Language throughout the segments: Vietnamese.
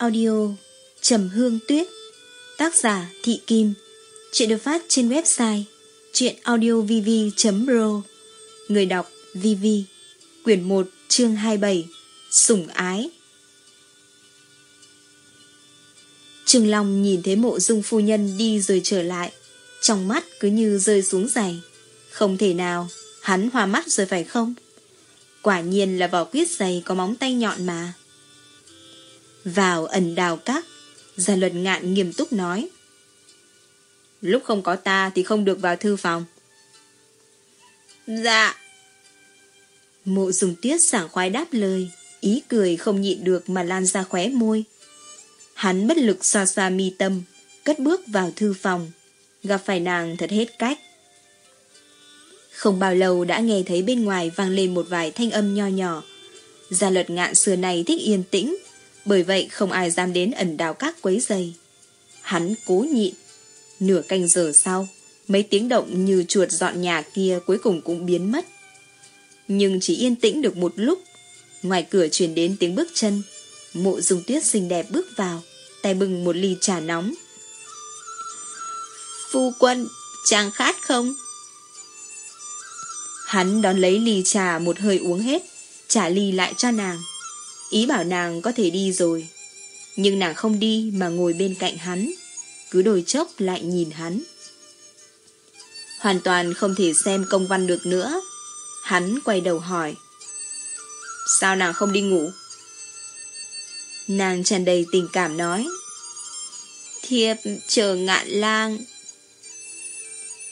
audio, Trầm Hương Tuyết, Tác giả Thị Kim. Chuyện được phát trên website chuyenaudiovv.pro Người đọc VV Quyển 1 chương 27 Sủng ái. Trương Long nhìn thấy mộ dung phu nhân đi rồi trở lại, Trong mắt cứ như rơi xuống giày. Không thể nào, Hắn hòa mắt rồi phải không? Quả nhiên là vỏ quyết giày có móng tay nhọn mà vào ẩn đào các, Gia luật ngạn nghiêm túc nói. Lúc không có ta thì không được vào thư phòng. Dạ. Mộ dùng tuyết sảng khoái đáp lời, ý cười không nhịn được mà lan ra khóe môi. Hắn bất lực xoa xoa mi tâm, cất bước vào thư phòng, gặp phải nàng thật hết cách. Không bao lâu đã nghe thấy bên ngoài vang lên một vài thanh âm nho nhỏ. Gia luật ngạn xưa này thích yên tĩnh, bởi vậy không ai dám đến ẩn đào các quấy giày. Hắn cố nhịn. Nửa canh giờ sau, mấy tiếng động như chuột dọn nhà kia cuối cùng cũng biến mất. Nhưng chỉ yên tĩnh được một lúc, ngoài cửa truyền đến tiếng bước chân. Mộ dung tuyết xinh đẹp bước vào, tay bưng một ly trà nóng. Phu quân, chàng khát không? Hắn đón lấy ly trà một hơi uống hết, trả ly lại cho nàng. Ý bảo nàng có thể đi rồi. Nhưng nàng không đi mà ngồi bên cạnh hắn. Cứ đôi chốc lại nhìn hắn. Hoàn toàn không thể xem công văn được nữa. Hắn quay đầu hỏi. Sao nàng không đi ngủ? Nàng tràn đầy tình cảm nói. Thiệp, chờ ngạn lang.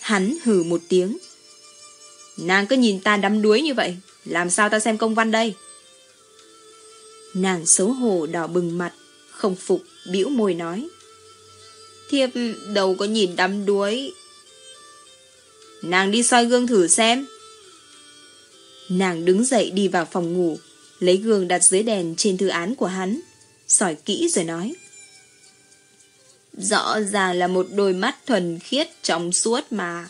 Hắn hử một tiếng. Nàng cứ nhìn ta đắm đuối như vậy, Làm sao ta xem công văn đây? Nàng xấu hổ đỏ bừng mặt, không phục, bĩu môi nói. Thiếp đâu có nhìn đắm đuối. Nàng đi soi gương thử xem. Nàng đứng dậy đi vào phòng ngủ, lấy gương đặt dưới đèn trên thư án của hắn, sỏi kỹ rồi nói. Rõ ràng là một đôi mắt thuần khiết trong suốt mà.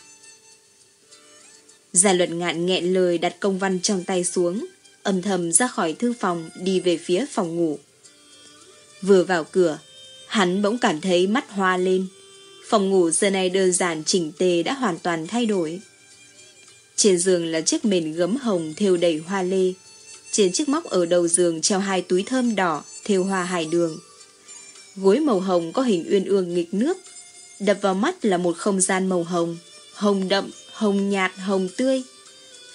Gia luật ngạn nghẹn lời đặt công văn trong tay xuống, âm thầm ra khỏi thư phòng đi về phía phòng ngủ. Vừa vào cửa, hắn bỗng cảm thấy mắt hoa lên. Phòng ngủ giờ này đơn giản chỉnh tề đã hoàn toàn thay đổi. Trên giường là chiếc mền gấm hồng thêu đầy hoa lê. Trên chiếc móc ở đầu giường treo hai túi thơm đỏ thêu hoa hải đường. Gối màu hồng có hình uyên ương nghịch nước. Đập vào mắt là một không gian màu hồng, hồng đậm, hồng nhạt, hồng tươi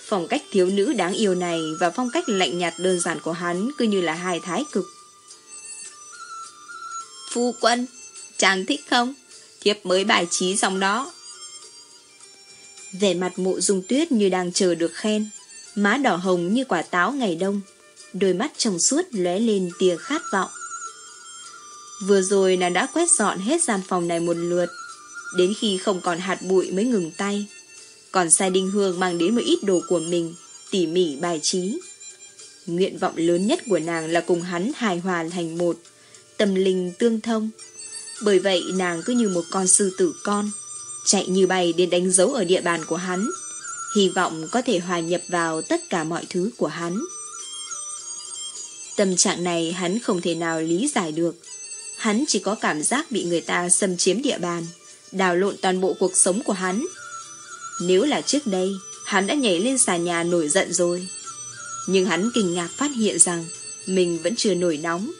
Phong cách thiếu nữ đáng yêu này và phong cách lạnh nhạt đơn giản của hắn cứ như là hai thái cực. Phu quân, chàng thích không? Thiếp mới bài trí dòng đó. Vẻ mặt mụ dung tuyết như đang chờ được khen, má đỏ hồng như quả táo ngày đông, đôi mắt trong suốt lóe lên tia khát vọng. Vừa rồi nàng đã quét dọn hết gian phòng này một lượt, đến khi không còn hạt bụi mới ngừng tay. Còn Sai Đinh Hương mang đến một ít đồ của mình, tỉ mỉ bài trí. Nguyện vọng lớn nhất của nàng là cùng hắn hài hòa thành một, tâm linh tương thông. Bởi vậy nàng cứ như một con sư tử con, chạy như bay đến đánh dấu ở địa bàn của hắn, hy vọng có thể hòa nhập vào tất cả mọi thứ của hắn. Tâm trạng này hắn không thể nào lý giải được. Hắn chỉ có cảm giác bị người ta xâm chiếm địa bàn, đào lộn toàn bộ cuộc sống của hắn, nếu là trước đây, hắn đã nhảy lên xà nhà nổi giận rồi. Nhưng hắn kinh ngạc phát hiện rằng mình vẫn chưa nổi nóng,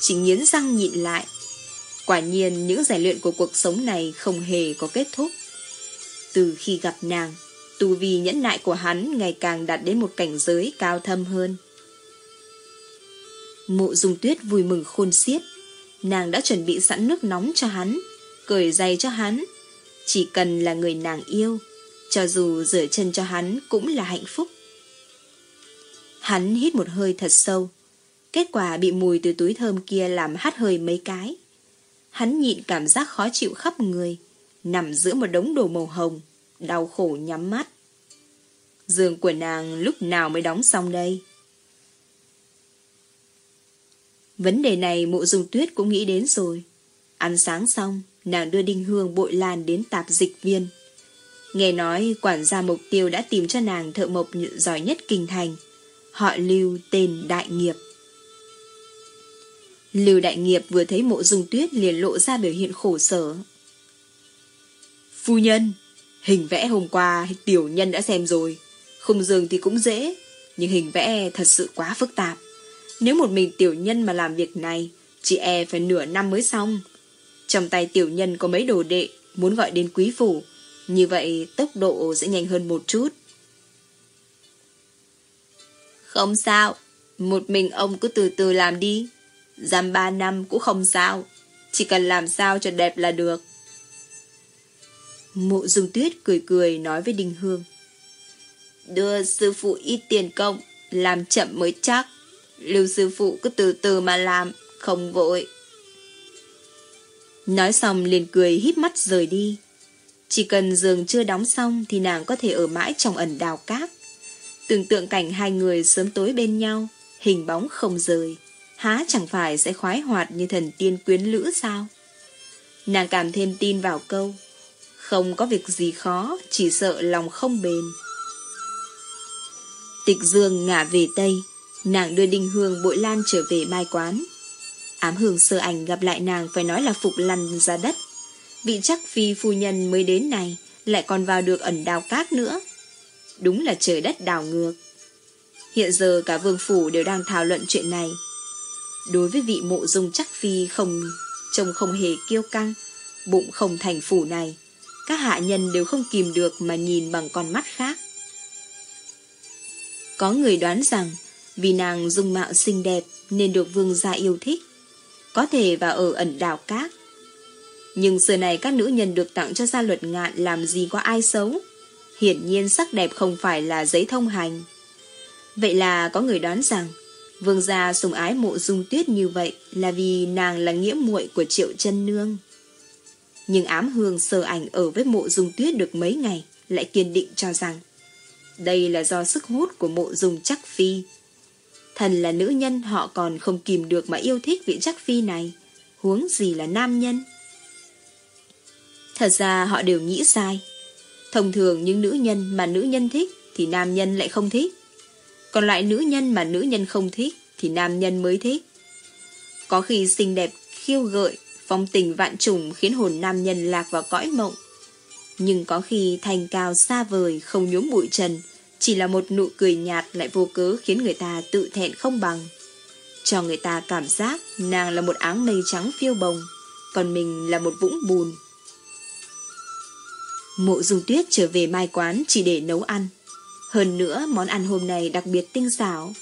chỉ nghiến răng nhịn lại. Quả nhiên những giải luyện của cuộc sống này không hề có kết thúc. Từ khi gặp nàng, tu vi nhẫn nại của hắn ngày càng đạt đến một cảnh giới cao thâm hơn. Mộ dung tuyết vui mừng khôn xiết. Nàng đã chuẩn bị sẵn nước nóng cho hắn, cởi giày cho hắn. Chỉ cần là người nàng yêu, cho dù rửa chân cho hắn cũng là hạnh phúc. Hắn hít một hơi thật sâu. Kết quả bị mùi từ túi thơm kia làm hắt hơi mấy cái. Hắn nhịn cảm giác khó chịu khắp người, nằm giữa một đống đồ màu hồng, đau khổ nhắm mắt. Giường của nàng lúc nào mới đóng xong đây? Vấn đề này mộ dung tuyết cũng nghĩ đến rồi. Ăn sáng xong, nàng đưa đinh hương bội lan đến tạp dịch viên. Nghe nói quản gia mục tiêu đã tìm cho nàng thợ mộc giỏi nhất kinh thành. Họ lưu tên đại nghiệp. Lưu Đại Nghiệp vừa thấy mộ dung tuyết liền lộ ra biểu hiện khổ sở. Phu nhân, hình vẽ hôm qua tiểu nhân đã xem rồi. Không dường thì cũng dễ, nhưng hình vẽ thật sự quá phức tạp. Nếu một mình tiểu nhân mà làm việc này, chị e phải nửa năm mới xong. Trong tay tiểu nhân có mấy đồ đệ, muốn gọi đến quý phủ. Như vậy tốc độ sẽ nhanh hơn một chút. Không sao, một mình ông cứ từ từ làm đi. giảm ba năm cũng không sao, chỉ cần làm sao cho đẹp là được. Mộ dung tuyết cười cười nói với đình Hương. Đưa sư phụ ít tiền công, làm chậm mới chắc. Lưu sư phụ cứ từ từ mà làm, không vội. Nói xong liền cười híp mắt rời đi. Chỉ cần giường chưa đóng xong thì nàng có thể ở mãi trong ẩn đào cát. Tưởng tượng cảnh hai người sớm tối bên nhau, hình bóng không rời, há chẳng phải sẽ khoái hoạt như thần tiên quyến lữ sao? Nàng cảm thêm tin vào câu, không có việc gì khó, chỉ sợ lòng không bền. Tịch dương ngả về Tây, nàng đưa đinh hương bội lan trở về mai quán. Ám hương sơ ảnh gặp lại nàng phải nói là phục lăn ra đất. Vị chắc phi phu nhân mới đến này, lại còn vào được ẩn đào cát nữa. Đúng là trời đất đảo ngược. Hiện giờ cả vương phủ đều đang thảo luận chuyện này. Đối với vị mộ dung chắc phi không trông không hề kiêu căng, bụng không thành phủ này, các hạ nhân đều không kìm được mà nhìn bằng con mắt khác. Có người đoán rằng vì nàng dung mạo xinh đẹp nên được vương gia yêu thích, có thể vào ở ẩn đảo cát. Nhưng xưa này các nữ nhân được tặng cho gia luật ngạn làm gì có ai xấu. Hiển nhiên sắc đẹp không phải là giấy thông hành. Vậy là có người đoán rằng vương gia sùng ái mộ dung tuyết như vậy là vì nàng là nghĩa muội của triệu chân nương. Nhưng ám hương sơ ảnh ở với mộ dung tuyết được mấy ngày lại kiên định cho rằng đây là do sức hút của mộ dung chắc phi. Thần là nữ nhân họ còn không kìm được mà yêu thích vị chắc phi này, huống gì là nam nhân. Thật ra họ đều nghĩ sai. Thông thường những nữ nhân mà nữ nhân thích thì nam nhân lại không thích. Còn loại nữ nhân mà nữ nhân không thích thì nam nhân mới thích. Có khi xinh đẹp khiêu gợi, phong tình vạn trùng khiến hồn nam nhân lạc vào cõi mộng. Nhưng có khi thành cao xa vời không nhuốm bụi trần, chỉ là một nụ cười nhạt lại vô cớ khiến người ta tự thẹn không bằng. Cho người ta cảm giác nàng là một áng mây trắng phiêu bồng, còn mình là một vũng bùn. Mộ dung tuyết trở về mai quán chỉ để nấu ăn. Hơn nữa món ăn hôm nay đặc biệt tinh xảo,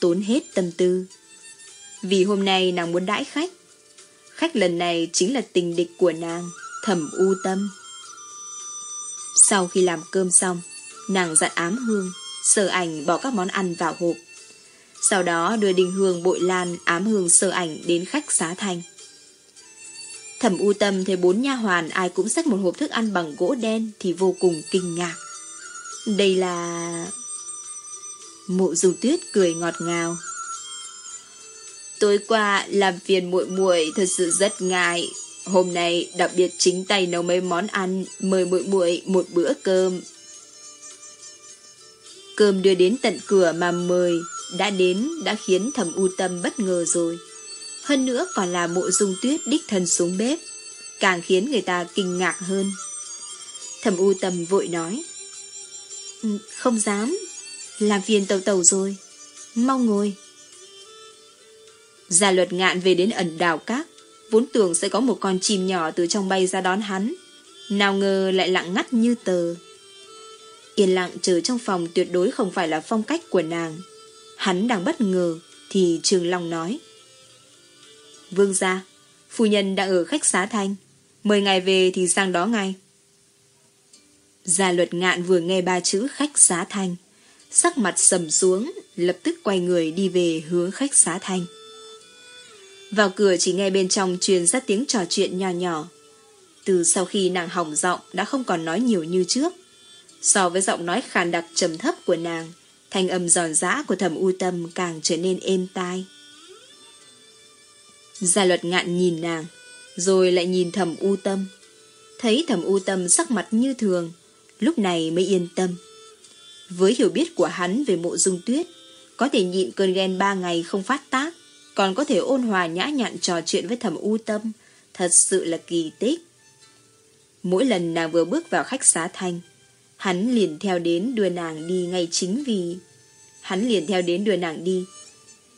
tốn hết tâm tư. Vì hôm nay nàng muốn đãi khách. Khách lần này chính là tình địch của nàng, thẩm u tâm. Sau khi làm cơm xong, nàng dặn ám hương, sơ ảnh bỏ các món ăn vào hộp. Sau đó đưa đình hương bội lan ám hương sơ ảnh đến khách xá thành. Thẩm u tâm thấy bốn nha hoàn ai cũng xách một hộp thức ăn bằng gỗ đen thì vô cùng kinh ngạc. Đây là... Mộ dù tuyết cười ngọt ngào. Tối qua làm phiền muội muội thật sự rất ngại. Hôm nay đặc biệt chính tay nấu mấy món ăn, mời muội muội một bữa cơm. Cơm đưa đến tận cửa mà mời, đã đến đã khiến thẩm u tâm bất ngờ rồi. Hơn nữa còn là mộ dung tuyết đích thân xuống bếp, càng khiến người ta kinh ngạc hơn. Thẩm u tâm vội nói. Ừ, không dám, làm phiền tàu tàu rồi, mau ngồi. Gia luật ngạn về đến ẩn đào cát, vốn tưởng sẽ có một con chim nhỏ từ trong bay ra đón hắn. Nào ngờ lại lặng ngắt như tờ. Yên lặng chờ trong phòng tuyệt đối không phải là phong cách của nàng. Hắn đang bất ngờ, thì Trường Long nói. Vương gia, phu nhân đang ở khách xá thanh. Mời ngài về thì sang đó ngay. Gia luật ngạn vừa nghe ba chữ khách xá thanh. Sắc mặt sầm xuống, lập tức quay người đi về hướng khách xá thanh. Vào cửa chỉ nghe bên trong truyền ra tiếng trò chuyện nhỏ nhỏ. Từ sau khi nàng hỏng giọng đã không còn nói nhiều như trước. So với giọng nói khàn đặc trầm thấp của nàng, thanh âm giòn giã của thầm u tâm càng trở nên êm tai. Gia luật ngạn nhìn nàng, rồi lại nhìn thầm u tâm. Thấy thầm u tâm sắc mặt như thường, lúc này mới yên tâm. Với hiểu biết của hắn về mộ dung tuyết, có thể nhịn cơn ghen ba ngày không phát tác, còn có thể ôn hòa nhã nhặn trò chuyện với thẩm u tâm, thật sự là kỳ tích. Mỗi lần nàng vừa bước vào khách xá thanh, hắn liền theo đến đưa nàng đi ngay chính vì... Hắn liền theo đến đưa nàng đi,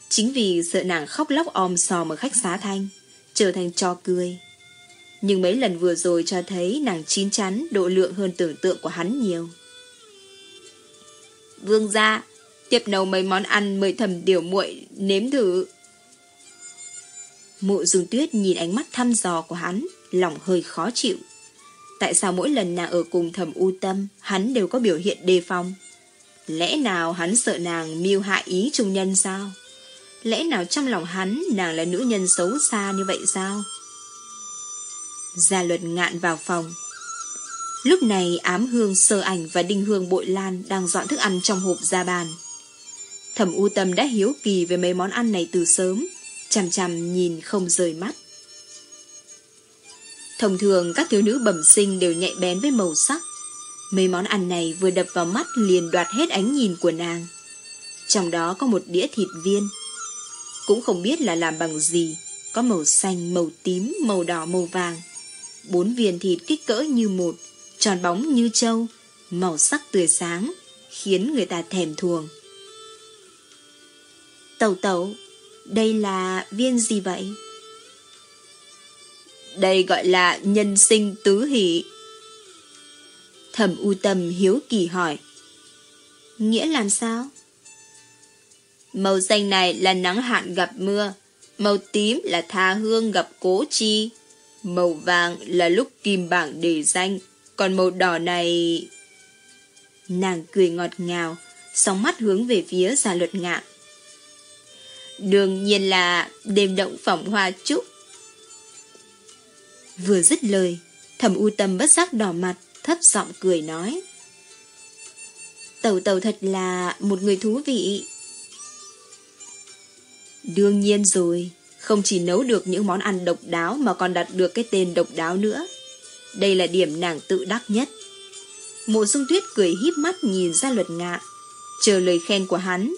chính vì sợ nàng khóc lóc om sòm ở khách xá thanh, trở thành trò cười. Nhưng mấy lần vừa rồi cho thấy nàng chín chắn độ lượng hơn tưởng tượng của hắn nhiều. Vương gia, tiếp nấu mấy món ăn mời thầm điều muội nếm thử. Mộ dùng tuyết nhìn ánh mắt thăm dò của hắn, lòng hơi khó chịu. Tại sao mỗi lần nàng ở cùng thầm u tâm, hắn đều có biểu hiện đề phòng? Lẽ nào hắn sợ nàng mưu hại ý trung nhân sao? Lẽ nào trong lòng hắn nàng là nữ nhân xấu xa như vậy sao? Gia luật ngạn vào phòng. Lúc này ám hương sơ ảnh và đinh hương bội lan đang dọn thức ăn trong hộp ra bàn. Thẩm u tâm đã hiếu kỳ về mấy món ăn này từ sớm, chằm chằm nhìn không rời mắt. Thông thường các thiếu nữ bẩm sinh đều nhạy bén với màu sắc. Mấy món ăn này vừa đập vào mắt liền đoạt hết ánh nhìn của nàng. Trong đó có một đĩa thịt viên. Cũng không biết là làm bằng gì, có màu xanh, màu tím, màu đỏ, màu vàng. Bốn viên thịt kích cỡ như một, tròn bóng như trâu, màu sắc tươi sáng, khiến người ta thèm thuồng. Tẩu tẩu, đây là viên gì vậy? Đây gọi là nhân sinh tứ hỷ. Thẩm u tâm hiếu kỳ hỏi. Nghĩa làm sao? Màu xanh này là nắng hạn gặp mưa, màu tím là tha hương gặp cố chi, màu vàng là lúc kim bảng đề danh, còn màu đỏ này... Nàng cười ngọt ngào, sóng mắt hướng về phía gia luật ngạn. Đương nhiên là đêm động phỏng hoa trúc. Vừa dứt lời, thẩm u tâm bất giác đỏ mặt, thấp giọng cười nói. Tẩu tẩu thật là một người thú vị. Đương nhiên rồi, không chỉ nấu được những món ăn độc đáo mà còn đặt được cái tên độc đáo nữa. Đây là điểm nàng tự đắc nhất. Mộ dung tuyết cười híp mắt nhìn ra luật ngạ, chờ lời khen của hắn.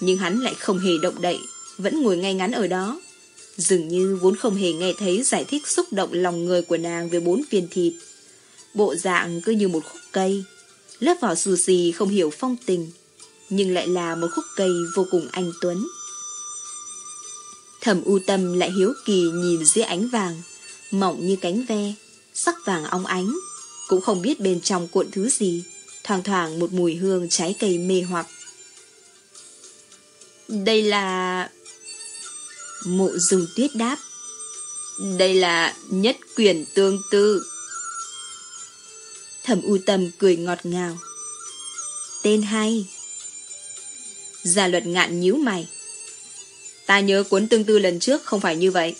Nhưng hắn lại không hề động đậy, vẫn ngồi ngay ngắn ở đó. Dường như vốn không hề nghe thấy giải thích xúc động lòng người của nàng về bốn viên thịt. Bộ dạng cứ như một khúc cây. Lớp vỏ xù xì không hiểu phong tình, nhưng lại là một khúc cây vô cùng anh tuấn. Thẩm u tâm lại hiếu kỳ nhìn dưới ánh vàng, mỏng như cánh ve, sắc vàng óng ánh, cũng không biết bên trong cuộn thứ gì, thoang thoảng một mùi hương trái cây mê hoặc. Đây là... Mộ dùng tuyết đáp. Đây là nhất quyển tương tư. Thẩm u tâm cười ngọt ngào. Tên hay. Gia luật ngạn nhíu mày. Ta nhớ cuốn tương tư lần trước không phải như vậy.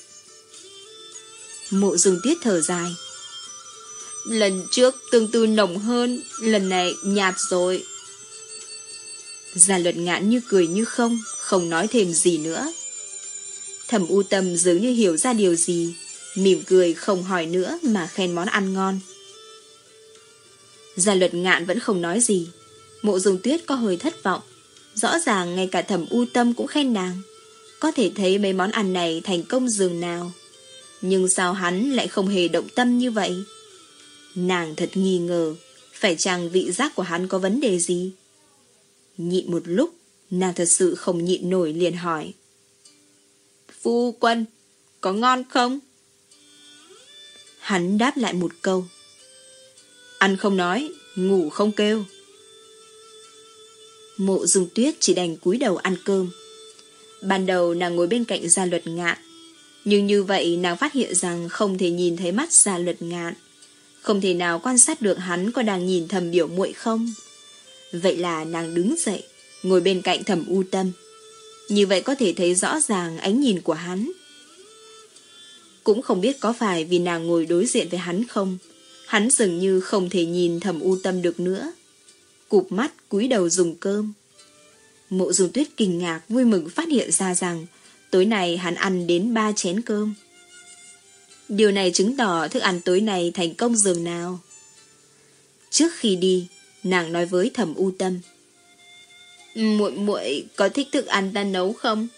Mộ dùng tuyết thở dài. Lần trước tương tư nồng hơn, lần này nhạt rồi. Gia luật ngạn như cười như không, không nói thêm gì nữa. Thẩm u tâm dường như hiểu ra điều gì, mỉm cười không hỏi nữa mà khen món ăn ngon. Gia luật ngạn vẫn không nói gì. Mộ dùng tuyết có hơi thất vọng. Rõ ràng ngay cả thẩm u tâm cũng khen nàng. Có thể thấy mấy món ăn này thành công dường nào. Nhưng sao hắn lại không hề động tâm như vậy? Nàng thật nghi ngờ, phải chăng vị giác của hắn có vấn đề gì? Nhịn một lúc, nàng thật sự không nhịn nổi liền hỏi. Phu quân, có ngon không? Hắn đáp lại một câu. Ăn không nói, ngủ không kêu. Mộ dùng tuyết chỉ đành cúi đầu ăn cơm. Ban đầu nàng ngồi bên cạnh gia luật ngạn. Nhưng như vậy nàng phát hiện rằng không thể nhìn thấy mắt gia luật ngạn. Không thể nào quan sát được hắn có đang nhìn thầm biểu muội không. Vậy là nàng đứng dậy, ngồi bên cạnh thầm u tâm. Như vậy có thể thấy rõ ràng ánh nhìn của hắn. Cũng không biết có phải vì nàng ngồi đối diện với hắn không, hắn dường như không thể nhìn thầm u tâm được nữa. Cụp mắt cúi đầu dùng cơm. Mộ dùng tuyết kinh ngạc vui mừng phát hiện ra rằng tối nay hắn ăn đến ba chén cơm. Điều này chứng tỏ thức ăn tối nay thành công dường nào. Trước khi đi, nàng nói với thẩm u tâm. muội muội có thích thức ăn ta nấu không?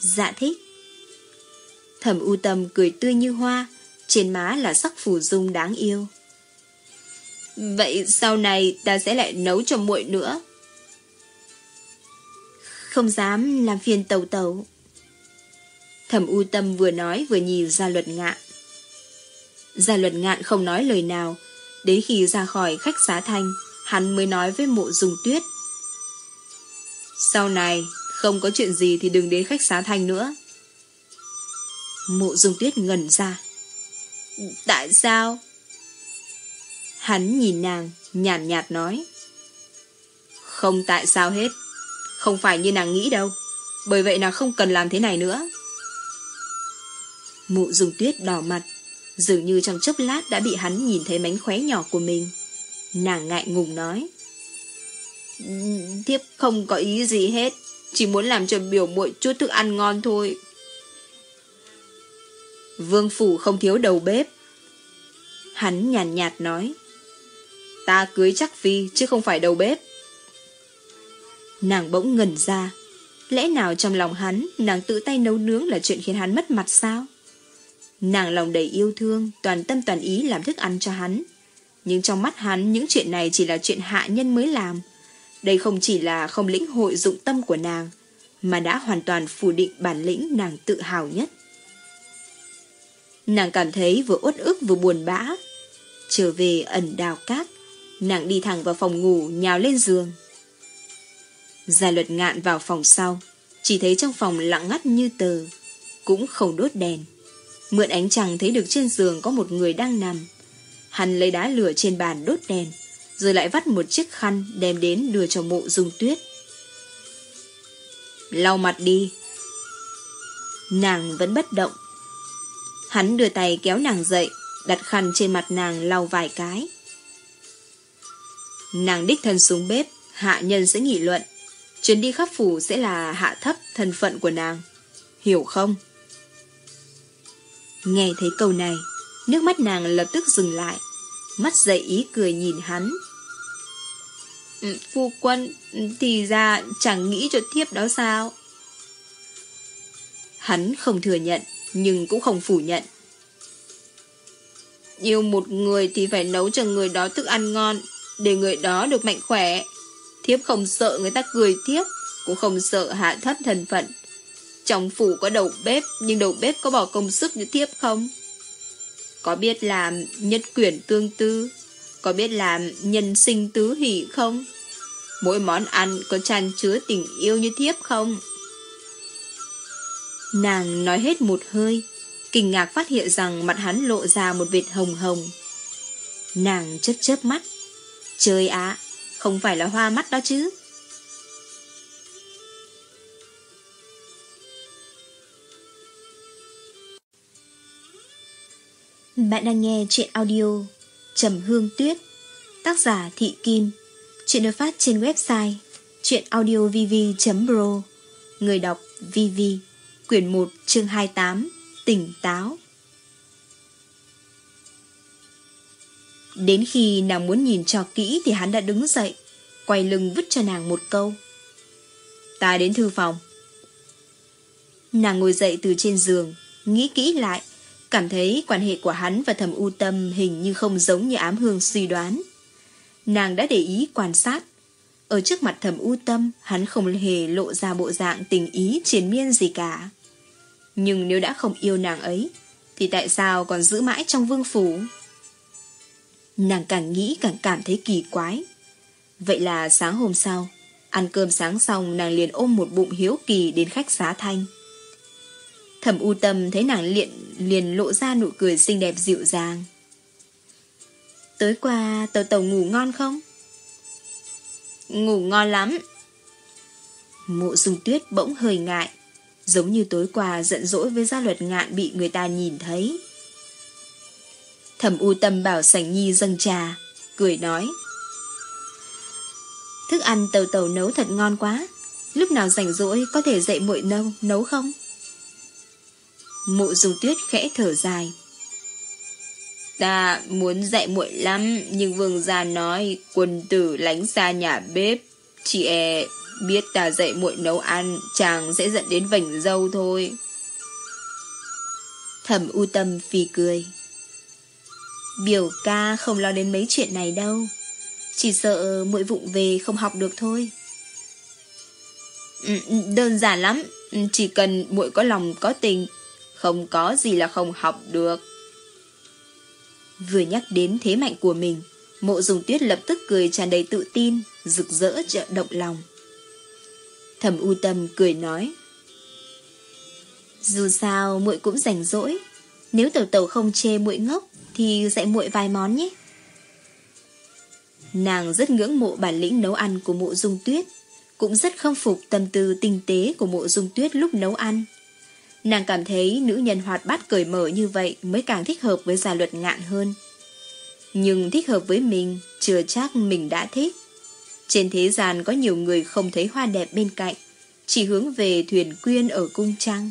Dạ thích. Thẩm u tâm cười tươi như hoa, trên má là sắc phủ dung đáng yêu. Vậy sau này ta sẽ lại nấu cho muội nữa. Không dám làm phiền tàu tàu. Thẩm u tâm vừa nói vừa nhìn ra luật ngạn. Gia luật ngạn không nói lời nào, đến khi ra khỏi khách xá thanh, hắn mới nói với mộ dùng tuyết. Sau này, không có chuyện gì thì đừng đến khách xá thanh nữa. Mộ dung tuyết ngẩn ra. Tại sao? Hắn nhìn nàng, nhàn nhạt, nhạt nói. Không tại sao hết. Không phải như nàng nghĩ đâu. Bởi vậy nàng không cần làm thế này nữa. Mụ dùng tuyết đỏ mặt, dường như trong chốc lát đã bị hắn nhìn thấy mánh khóe nhỏ của mình. Nàng ngại ngùng nói. Thiếp không có ý gì hết, chỉ muốn làm cho biểu muội chút thức ăn ngon thôi. Vương phủ không thiếu đầu bếp. Hắn nhàn nhạt, nhạt nói. Ta cưới chắc phi chứ không phải đầu bếp. Nàng bỗng ngẩn ra. Lẽ nào trong lòng hắn, nàng tự tay nấu nướng là chuyện khiến hắn mất mặt sao? Nàng lòng đầy yêu thương, toàn tâm toàn ý làm thức ăn cho hắn. Nhưng trong mắt hắn, những chuyện này chỉ là chuyện hạ nhân mới làm. Đây không chỉ là không lĩnh hội dụng tâm của nàng, mà đã hoàn toàn phủ định bản lĩnh nàng tự hào nhất. Nàng cảm thấy vừa uất ức vừa buồn bã. Trở về ẩn đào cát, nàng đi thẳng vào phòng ngủ nhào lên giường. Gia luật ngạn vào phòng sau, chỉ thấy trong phòng lặng ngắt như tờ, cũng không đốt đèn. Mượn ánh trăng thấy được trên giường có một người đang nằm. Hắn lấy đá lửa trên bàn đốt đèn, rồi lại vắt một chiếc khăn đem đến đưa cho mộ dung tuyết. Lau mặt đi. Nàng vẫn bất động. Hắn đưa tay kéo nàng dậy, đặt khăn trên mặt nàng lau vài cái. Nàng đích thân xuống bếp, hạ nhân sẽ nghị luận. Chuyến đi khắp phủ sẽ là hạ thấp thân phận của nàng. Hiểu không? Nghe thấy câu này, nước mắt nàng lập tức dừng lại, mắt dậy ý cười nhìn hắn. Ừ, phu quân, thì ra chẳng nghĩ cho thiếp đó sao? Hắn không thừa nhận, nhưng cũng không phủ nhận. Yêu một người thì phải nấu cho người đó thức ăn ngon, để người đó được mạnh khỏe. Thiếp không sợ người ta cười thiếp, cũng không sợ hạ thấp thân phận. Trong phủ có đầu bếp, nhưng đầu bếp có bỏ công sức như thiếp không? Có biết làm nhất quyển tương tư? Có biết làm nhân sinh tứ hỷ không? Mỗi món ăn có tràn chứa tình yêu như thiếp không? Nàng nói hết một hơi, kinh ngạc phát hiện rằng mặt hắn lộ ra một vệt hồng hồng. Nàng chớp chớp mắt. Trời ạ, không phải là hoa mắt đó chứ. Bạn đang nghe chuyện audio Trầm Hương Tuyết, Tác giả Thị Kim, Chuyện được phát trên website chuyenaudiovv.pro Người đọc VV Quyển 1 chương 28 Tỉnh táo Đến khi nàng muốn nhìn cho kỹ thì hắn đã đứng dậy Quay lưng vứt cho nàng một câu Ta đến thư phòng Nàng ngồi dậy từ trên giường Nghĩ kỹ lại Cảm thấy quan hệ của hắn và thầm u tâm hình như không giống như ám hương suy đoán. Nàng đã để ý quan sát. Ở trước mặt thầm u tâm, hắn không hề lộ ra bộ dạng tình ý triền miên gì cả. Nhưng nếu đã không yêu nàng ấy, thì tại sao còn giữ mãi trong vương phủ? Nàng càng nghĩ càng cảm thấy kỳ quái. Vậy là sáng hôm sau, ăn cơm sáng xong nàng liền ôm một bụng hiếu kỳ đến khách xá thanh. Thẩm u tâm thấy nàng liền, liền lộ ra nụ cười xinh đẹp dịu dàng. Tối qua tàu tàu ngủ ngon không? Ngủ ngon lắm. Mộ dung tuyết bỗng hơi ngại, giống như tối qua giận dỗi với gia luật ngạn bị người ta nhìn thấy. Thẩm u tâm bảo sảnh nhi dâng trà, cười nói. Thức ăn tàu tàu nấu thật ngon quá, lúc nào rảnh rỗi có thể dạy muội nấu, nấu không? Mụ dùng tuyết khẽ thở dài. Ta muốn dạy muội lắm, nhưng vương gia nói quân tử lánh xa nhà bếp, chị e Biết ta dạy muội nấu ăn, chàng sẽ dẫn đến vảnh dâu thôi. Thẩm u tâm phì cười. Biểu ca không lo đến mấy chuyện này đâu. Chỉ sợ muội vụng về không học được thôi. Ừ, ừ, đơn giản lắm, ừ, chỉ cần muội có lòng có tình, không có gì là không học được. Vừa nhắc đến thế mạnh của mình, mộ dùng tuyết lập tức cười tràn đầy tự tin, rực rỡ trợ động lòng. Thẩm u tâm cười nói. Dù sao muội cũng rảnh rỗi, nếu tẩu tẩu không chê muội ngốc thì dạy muội vài món nhé. Nàng rất ngưỡng mộ bản lĩnh nấu ăn của mộ dung tuyết, cũng rất khâm phục tâm tư tinh tế của mộ dung tuyết lúc nấu ăn. Nàng cảm thấy nữ nhân hoạt bát cởi mở như vậy mới càng thích hợp với gia luật ngạn hơn. Nhưng thích hợp với mình, chưa chắc mình đã thích. Trên thế gian có nhiều người không thấy hoa đẹp bên cạnh, chỉ hướng về thuyền quyên ở cung trăng.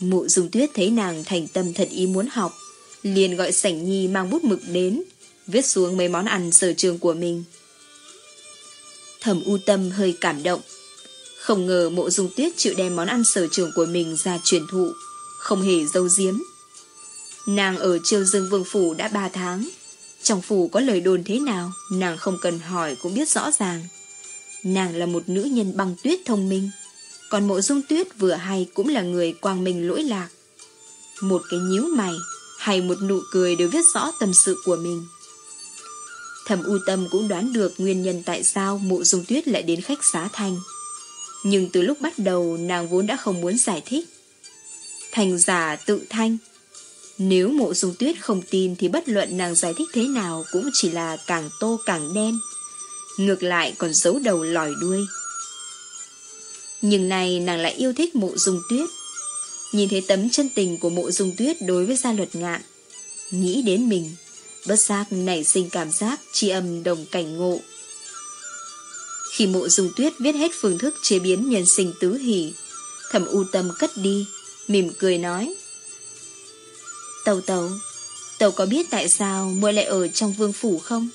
Mụ dùng tuyết thấy nàng thành tâm thật ý muốn học, liền gọi sảnh nhi mang bút mực đến, viết xuống mấy món ăn sở trường của mình. Thẩm u tâm hơi cảm động. Không ngờ mộ dung tuyết chịu đem món ăn sở trường của mình ra truyền thụ, không hề dâu diếm. Nàng ở triều dương vương phủ đã ba tháng. Trong phủ có lời đồn thế nào, nàng không cần hỏi cũng biết rõ ràng. Nàng là một nữ nhân băng tuyết thông minh, còn mộ dung tuyết vừa hay cũng là người quang minh lỗi lạc. Một cái nhíu mày, hay một nụ cười đều viết rõ tâm sự của mình. Thẩm U Tâm cũng đoán được nguyên nhân tại sao mộ dung tuyết lại đến khách xá thanh. Nhưng từ lúc bắt đầu, nàng vốn đã không muốn giải thích. Thành giả tự thanh. Nếu mộ dung tuyết không tin thì bất luận nàng giải thích thế nào cũng chỉ là càng tô càng đen. Ngược lại còn giấu đầu lòi đuôi. Nhưng này nàng lại yêu thích mộ dung tuyết. Nhìn thấy tấm chân tình của mộ dung tuyết đối với gia luật ngạn. Nghĩ đến mình bất giác nảy sinh cảm giác tri âm đồng cảnh ngộ. Khi mộ dung tuyết viết hết phương thức chế biến nhân sinh tứ hỷ, thẩm u tâm cất đi, mỉm cười nói. Tàu tàu, tàu có biết tại sao muội lại ở trong vương phủ không?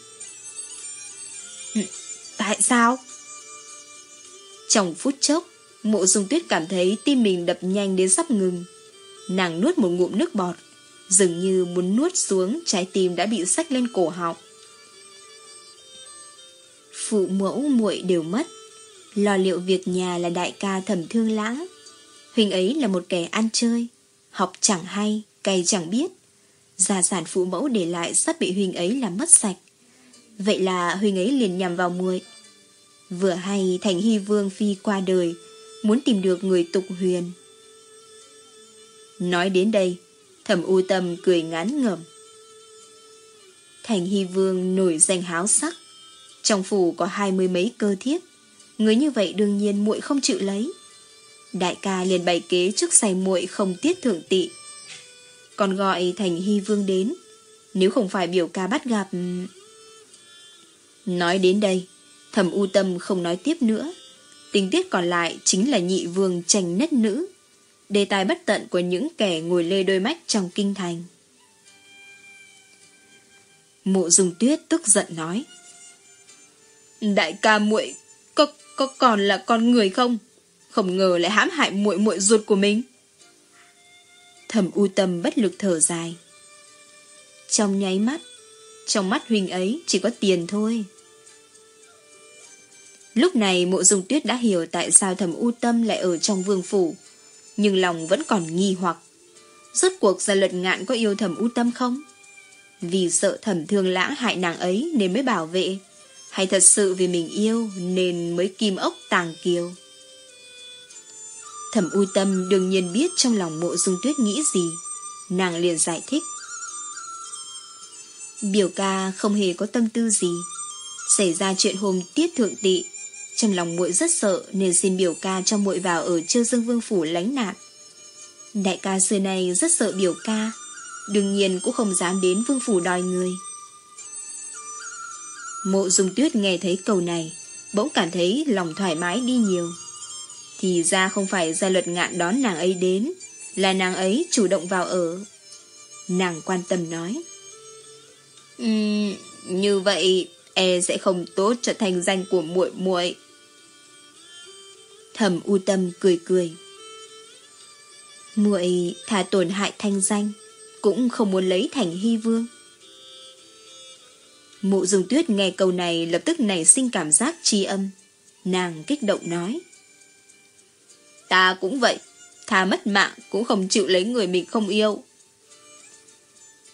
Tại sao? Trong phút chốc, mộ dung tuyết cảm thấy tim mình đập nhanh đến sắp ngừng. Nàng nuốt một ngụm nước bọt, dường như muốn nuốt xuống trái tim đã bị sách lên cổ họng. Phụ mẫu muội đều mất, lo liệu việc nhà là đại ca thẩm thương lãng. Huynh ấy là một kẻ ăn chơi, học chẳng hay, cày chẳng biết. Gia sản phụ mẫu để lại sắp bị huynh ấy làm mất sạch. Vậy là huynh ấy liền nhằm vào muội. Vừa hay thành hy vương phi qua đời, muốn tìm được người tục huyền. Nói đến đây, Thẩm u tâm cười ngán ngẩm. Thành Hy Vương nổi danh háo sắc. Trong phủ có hai mươi mấy cơ thiếp. Người như vậy đương nhiên muội không chịu lấy. Đại ca liền bày kế trước say muội không tiết thượng tị. Còn gọi Thành Hy Vương đến. Nếu không phải biểu ca bắt gặp... Nói đến đây, thẩm u tâm không nói tiếp nữa. Tình tiết còn lại chính là nhị vương tranh nết nữ đề tài bất tận của những kẻ ngồi lê đôi mắt trong kinh thành. Mộ dùng tuyết tức giận nói. Đại ca muội có, có còn là con người không? Không ngờ lại hãm hại muội muội ruột của mình. Thẩm u tâm bất lực thở dài. Trong nháy mắt, trong mắt huynh ấy chỉ có tiền thôi. Lúc này mộ dung tuyết đã hiểu tại sao thầm u tâm lại ở trong vương phủ nhưng lòng vẫn còn nghi hoặc. Rốt cuộc gia luật ngạn có yêu thầm u tâm không? Vì sợ thầm thương lãng hại nàng ấy nên mới bảo vệ, hay thật sự vì mình yêu nên mới kim ốc tàng kiều? Thẩm u tâm đương nhiên biết trong lòng mộ dung tuyết nghĩ gì, nàng liền giải thích. Biểu ca không hề có tâm tư gì, xảy ra chuyện hôm tiết thượng tị trong lòng muội rất sợ nên xin biểu ca cho muội vào ở Chiêu Dương Vương phủ lánh nạn. Đại ca xưa nay rất sợ biểu ca, đương nhiên cũng không dám đến vương phủ đòi người. Mộ Dung Tuyết nghe thấy câu này, bỗng cảm thấy lòng thoải mái đi nhiều. Thì ra không phải gia luật ngạn đón nàng ấy đến, là nàng ấy chủ động vào ở. Nàng quan tâm nói. Um, như vậy, e sẽ không tốt cho thành danh của muội muội Thẩm u tâm cười cười. muội thà tổn hại thanh danh, cũng không muốn lấy thành hy vương. Mộ dùng tuyết nghe câu này lập tức nảy sinh cảm giác tri âm. Nàng kích động nói. Ta cũng vậy, thà mất mạng cũng không chịu lấy người mình không yêu.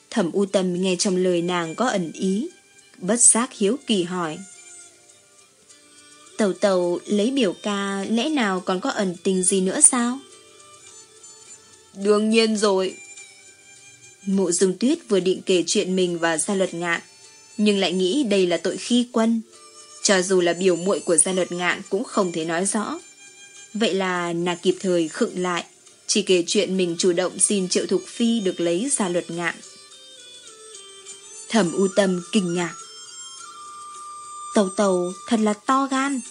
Thẩm u tâm nghe trong lời nàng có ẩn ý, bất giác hiếu kỳ hỏi. Tàu tàu lấy biểu ca lẽ nào còn có ẩn tình gì nữa sao? Đương nhiên rồi. Mộ dung tuyết vừa định kể chuyện mình và gia luật ngạn, nhưng lại nghĩ đây là tội khi quân. Cho dù là biểu muội của gia luật ngạn cũng không thể nói rõ. Vậy là nàng kịp thời khựng lại, chỉ kể chuyện mình chủ động xin triệu thục phi được lấy gia luật ngạn. Thẩm u tâm kinh ngạc. Tàu tàu thật là to gan.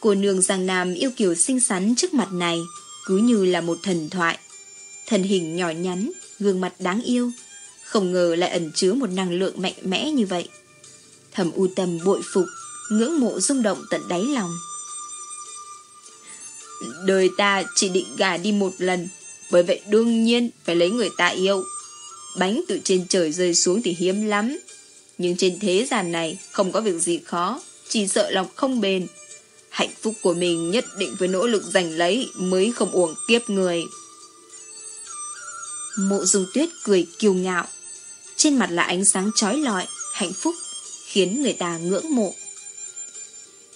Cô nương Giang Nam yêu kiều xinh xắn trước mặt này, cứ như là một thần thoại. Thần hình nhỏ nhắn, gương mặt đáng yêu, không ngờ lại ẩn chứa một năng lượng mạnh mẽ như vậy. Thẩm u tâm bội phục, ngưỡng mộ rung động tận đáy lòng. Đời ta chỉ định gả đi một lần, bởi vậy đương nhiên phải lấy người ta yêu. Bánh từ trên trời rơi xuống thì hiếm lắm. Nhưng trên thế gian này không có việc gì khó, chỉ sợ lòng không bền. Hạnh phúc của mình nhất định với nỗ lực giành lấy mới không uổng kiếp người. Mộ dung tuyết cười kiêu ngạo. Trên mặt là ánh sáng trói lọi, hạnh phúc, khiến người ta ngưỡng mộ.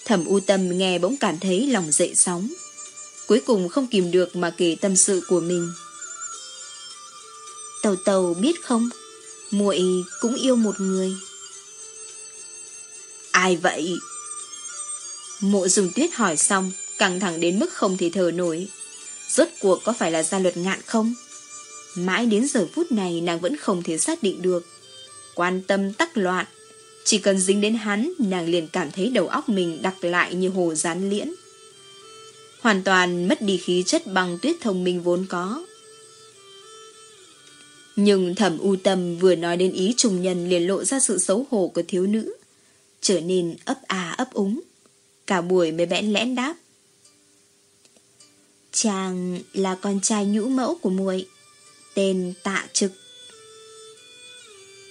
Thẩm u tâm nghe bỗng cảm thấy lòng dậy sóng. Cuối cùng không kìm được mà kể tâm sự của mình. Tàu tàu biết không, muội cũng yêu một người. Ai vậy? Mộ dùng tuyết hỏi xong, căng thẳng đến mức không thể thở nổi. Rốt cuộc có phải là gia luật ngạn không? Mãi đến giờ phút này nàng vẫn không thể xác định được. Quan tâm tắc loạn. Chỉ cần dính đến hắn, nàng liền cảm thấy đầu óc mình đặc lại như hồ rán liễn. Hoàn toàn mất đi khí chất bằng tuyết thông minh vốn có. Nhưng thẩm u tâm vừa nói đến ý trùng nhân liền lộ ra sự xấu hổ của thiếu nữ. Trở nên ấp à ấp úng. Cả buổi mới bẽn lẽn đáp. Chàng là con trai nhũ mẫu của muội tên tạ trực.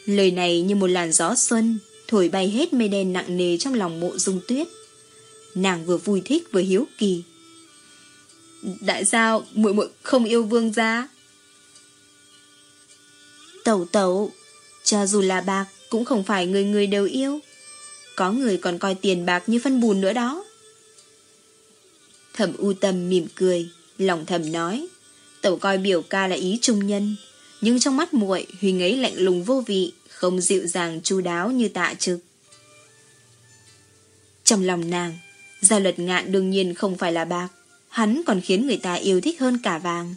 Lời này như một làn gió xuân, thổi bay hết mây đen nặng nề trong lòng mộ dung tuyết. Nàng vừa vui thích vừa hiếu kỳ. Tại sao muội muội không yêu vương gia? Tẩu tẩu, cho dù là bạc cũng không phải người người đều yêu. Có người còn coi tiền bạc như phân bùn nữa đó. Thẩm u tâm mỉm cười, lòng thầm nói. Tẩu coi biểu ca là ý trung nhân, nhưng trong mắt muội Huỳnh ấy lạnh lùng vô vị, không dịu dàng chu đáo như tạ trực. Trong lòng nàng, Gia luật ngạn đương nhiên không phải là bạc, hắn còn khiến người ta yêu thích hơn cả vàng.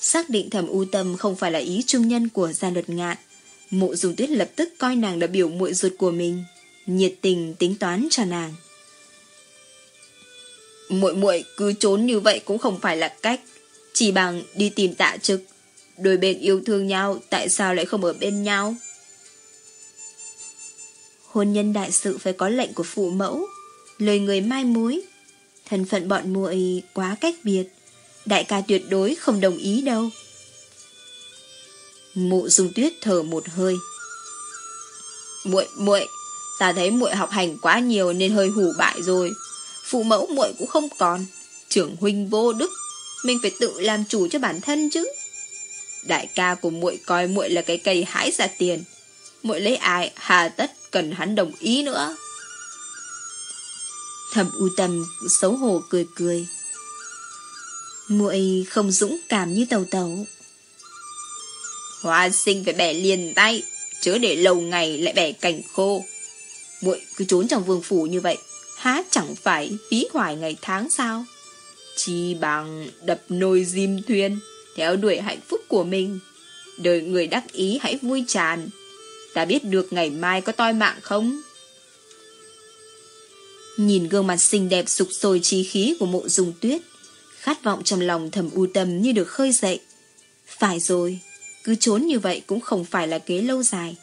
Xác định thẩm u tâm không phải là ý trung nhân của gia luật ngạn, mộ dùng tuyết lập tức coi nàng là biểu muội ruột của mình, nhiệt tình tính toán cho nàng. Muội muội cứ trốn như vậy cũng không phải là cách. Chỉ bằng đi tìm tạ trực. Đôi bên yêu thương nhau, Tại sao lại không ở bên nhau? Hôn nhân đại sự phải có lệnh của phụ mẫu. Lời người mai mối. Thân phận bọn muội quá cách biệt. Đại ca tuyệt đối không đồng ý đâu. Mụ dung tuyết thở một hơi. Muội muội Ta thấy muội học hành quá nhiều Nên hơi hủ bại rồi Phụ mẫu muội cũng không còn Trưởng huynh vô đức mình phải tự làm chủ cho bản thân chứ. Đại ca của muội coi muội là cái cây hái ra tiền. Muội lấy ai, hà tất cần hắn đồng ý nữa. Thẩm u tâm xấu hổ cười cười. muội không dũng cảm như tàu tàu. Hoa sinh phải bẻ liền tay, chớ để lâu ngày lại bẻ cành khô muội cứ trốn trong vương phủ như vậy, há chẳng phải phí hoài ngày tháng sao? Chi bằng đập nồi diêm thuyền, theo đuổi hạnh phúc của mình. Đời người đắc ý hãy vui tràn. Ta biết được ngày mai có toi mạng không? Nhìn gương mặt xinh đẹp sục sôi trí khí của mộ dùng tuyết, khát vọng trong lòng thầm u tâm như được khơi dậy. Phải rồi, cứ trốn như vậy cũng không phải là kế lâu dài.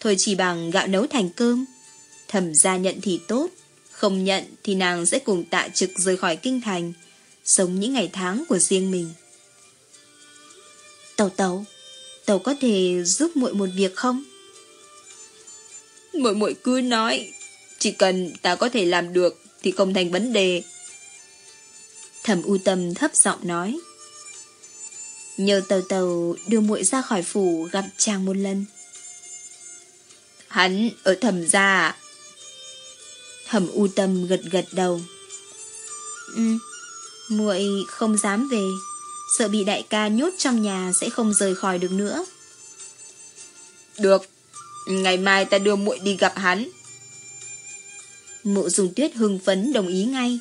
Thôi chỉ bằng gạo nấu thành cơm, thầm ra nhận thì tốt, Không nhận thì nàng sẽ cùng tạ trực rời khỏi kinh thành, sống những ngày tháng của riêng mình. Tàu tàu, tàu có thể giúp muội một việc không? Muội muội cứ nói, chỉ cần ta có thể làm được thì không thành vấn đề. Thẩm U Tâm thấp giọng nói. Nhờ tàu tàu đưa muội ra khỏi phủ gặp chàng một lần. Hắn ở thẩm gia Thẩm U Tâm gật gật đầu. Ừ, muội không dám về, sợ bị đại ca nhốt trong nhà sẽ không rời khỏi được nữa. Được, ngày mai ta đưa muội đi gặp hắn. Mộ dùng tuyết hưng phấn đồng ý ngay.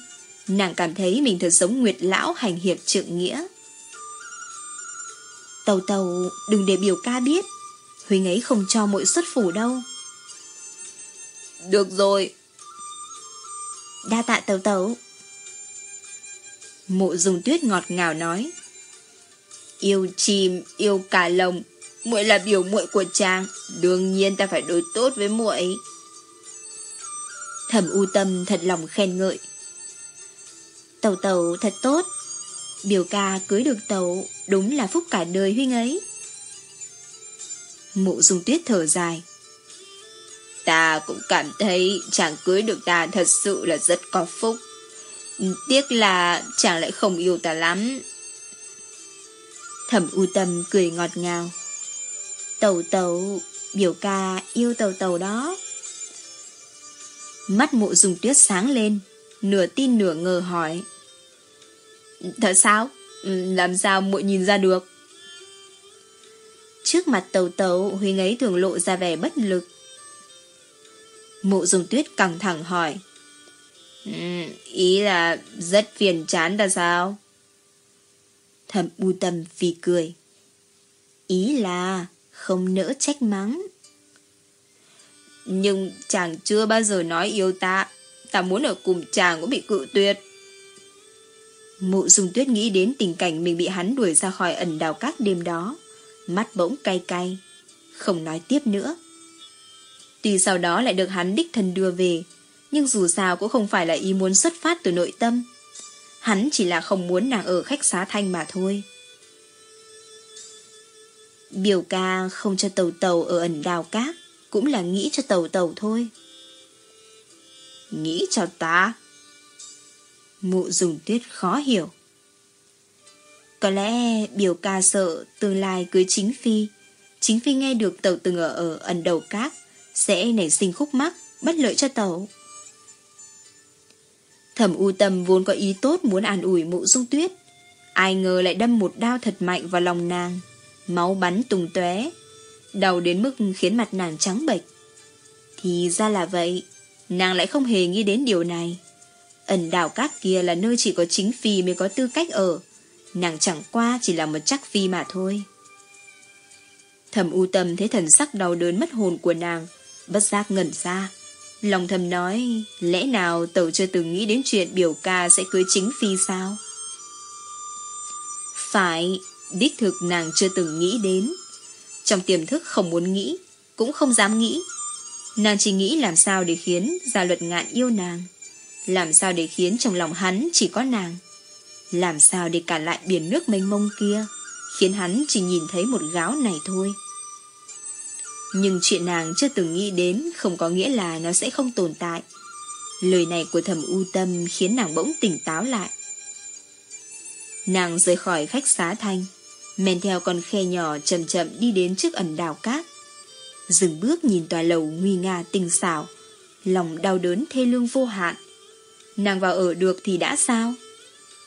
Nàng cảm thấy mình thật giống Nguyệt Lão hành hiệp trượng nghĩa. Tàu tàu đừng để biểu ca biết. Huynh ấy không cho mỗi xuất phủ đâu. Được rồi. Đa tạ tàu tàu. Mộ dùng tuyết ngọt ngào nói. Yêu chim, yêu cả lồng. muội là biểu muội của chàng. Đương nhiên ta phải đối tốt với muội. Thẩm U Tâm thật lòng khen ngợi. Tàu tàu thật tốt. Biểu ca cưới được tàu đúng là phúc cả đời huynh ấy. Mộ dung tuyết thở dài. Ta cũng cảm thấy chàng cưới được ta thật sự là rất có phúc. Tiếc là chàng lại không yêu ta lắm. Thẩm U Tâm cười ngọt ngào. Tàu tàu, biểu ca yêu tàu tàu đó. Mắt mộ dùng tuyết sáng lên, nửa tin nửa ngờ hỏi. Thật sao? Làm sao muội nhìn ra được? Trước mặt tàu tàu, Huynh ấy thường lộ ra vẻ bất lực. Mộ dùng tuyết căng thẳng hỏi. Ừ, ý là rất phiền chán là sao? Thẩm u tâm phì cười. Ý là không nỡ trách mắng. Nhưng chàng chưa bao giờ nói yêu ta Ta muốn ở cùng chàng cũng bị cự tuyệt Mộ dung tuyết nghĩ đến tình cảnh mình bị hắn đuổi ra khỏi ẩn đào các đêm đó Mắt bỗng cay cay Không nói tiếp nữa Tuy sau đó lại được hắn đích thân đưa về, Nhưng dù sao cũng không phải là ý muốn xuất phát từ nội tâm Hắn chỉ là không muốn nàng ở khách xá thanh mà thôi Biểu ca không cho tàu tàu ở ẩn đào cát, cũng là nghĩ cho tàu tàu thôi. Nghĩ cho ta? Mụ dùng tuyết khó hiểu. Có lẽ biểu ca sợ tương lai cưới chính phi. Chính phi nghe được tàu từng ở ở ẩn đầu cát sẽ nảy sinh khúc mắc, bất lợi cho tàu. Thẩm u tâm vốn có ý tốt muốn an ủi mụ dung tuyết. Ai ngờ lại đâm một đao thật mạnh vào lòng nàng. Máu bắn tung tóe đau đến mức khiến mặt nàng trắng bệch. Thì ra là vậy, nàng lại không hề nghĩ đến điều này. Ẩn đảo cát kia là nơi chỉ có chính phi mới có tư cách ở, nàng chẳng qua chỉ là một chắc phi mà thôi. Thẩm u tâm thấy thần sắc đau đớn mất hồn của nàng, bất giác ngẩn ra. Lòng thầm nói, lẽ nào tàu chưa từng nghĩ đến chuyện biểu ca sẽ cưới chính phi sao? Phải, đích thực nàng chưa từng nghĩ đến. Trong tiềm thức không muốn nghĩ, cũng không dám nghĩ. Nàng chỉ nghĩ làm sao để khiến gia luật ngạn yêu nàng. Làm sao để khiến trong lòng hắn chỉ có nàng. Làm sao để cả lại biển nước mênh mông kia, khiến hắn chỉ nhìn thấy một gáo này thôi. Nhưng chuyện nàng chưa từng nghĩ đến không có nghĩa là nó sẽ không tồn tại. Lời này của thầm u tâm khiến nàng bỗng tỉnh táo lại. Nàng rời khỏi khách xá thanh, men theo con khe nhỏ chậm chậm đi đến trước ẩn đào cát. Dừng bước nhìn tòa lầu nguy nga tinh xảo, lòng đau đớn thê lương vô hạn. Nàng vào ở được thì đã sao?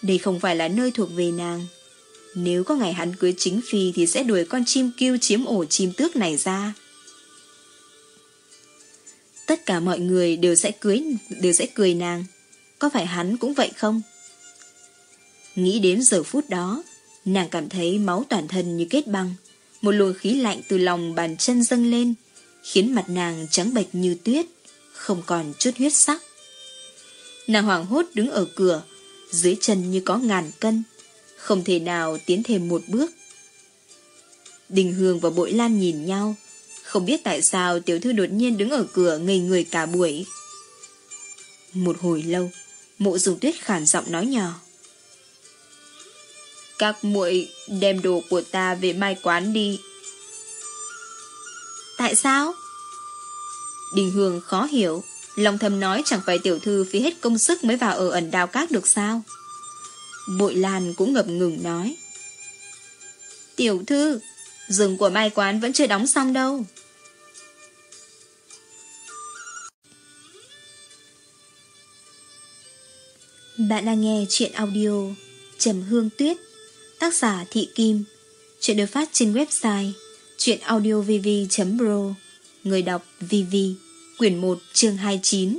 Đây không phải là nơi thuộc về nàng. Nếu có ngày hắn cưới chính phi thì sẽ đuổi con chim kêu chiếm ổ chim tước này ra. Tất cả mọi người đều sẽ cưới, đều sẽ cười nàng. Có phải hắn cũng vậy không? Nghĩ đến giờ phút đó, Nàng cảm thấy máu toàn thân như kết băng, một luồng khí lạnh từ lòng bàn chân dâng lên, khiến mặt nàng trắng bệch như tuyết, không còn chút huyết sắc. Nàng hoảng hốt đứng ở cửa, dưới chân như có ngàn cân, không thể nào tiến thêm một bước. Đình Hương và Bội Lan nhìn nhau, không biết tại sao tiểu thư đột nhiên đứng ở cửa ngây người cả buổi. Một hồi lâu, mộ dùng tuyết khản giọng nói nhỏ. Các muội đem đồ của ta về mai quán đi. Tại sao? Đình Hương khó hiểu, lòng thầm nói chẳng phải tiểu thư phí hết công sức mới vào ở ẩn đào cát được sao? Bội Lan cũng ngập ngừng nói. Tiểu thư, rừng của mai quán vẫn chưa đóng xong đâu. Bạn đang nghe chuyện audio Trầm Hương Tuyết, Tác giả Thị Kim. Chuyện được phát trên website Chuyện audiovv.pro Người đọc VV Quyển 1 chương 29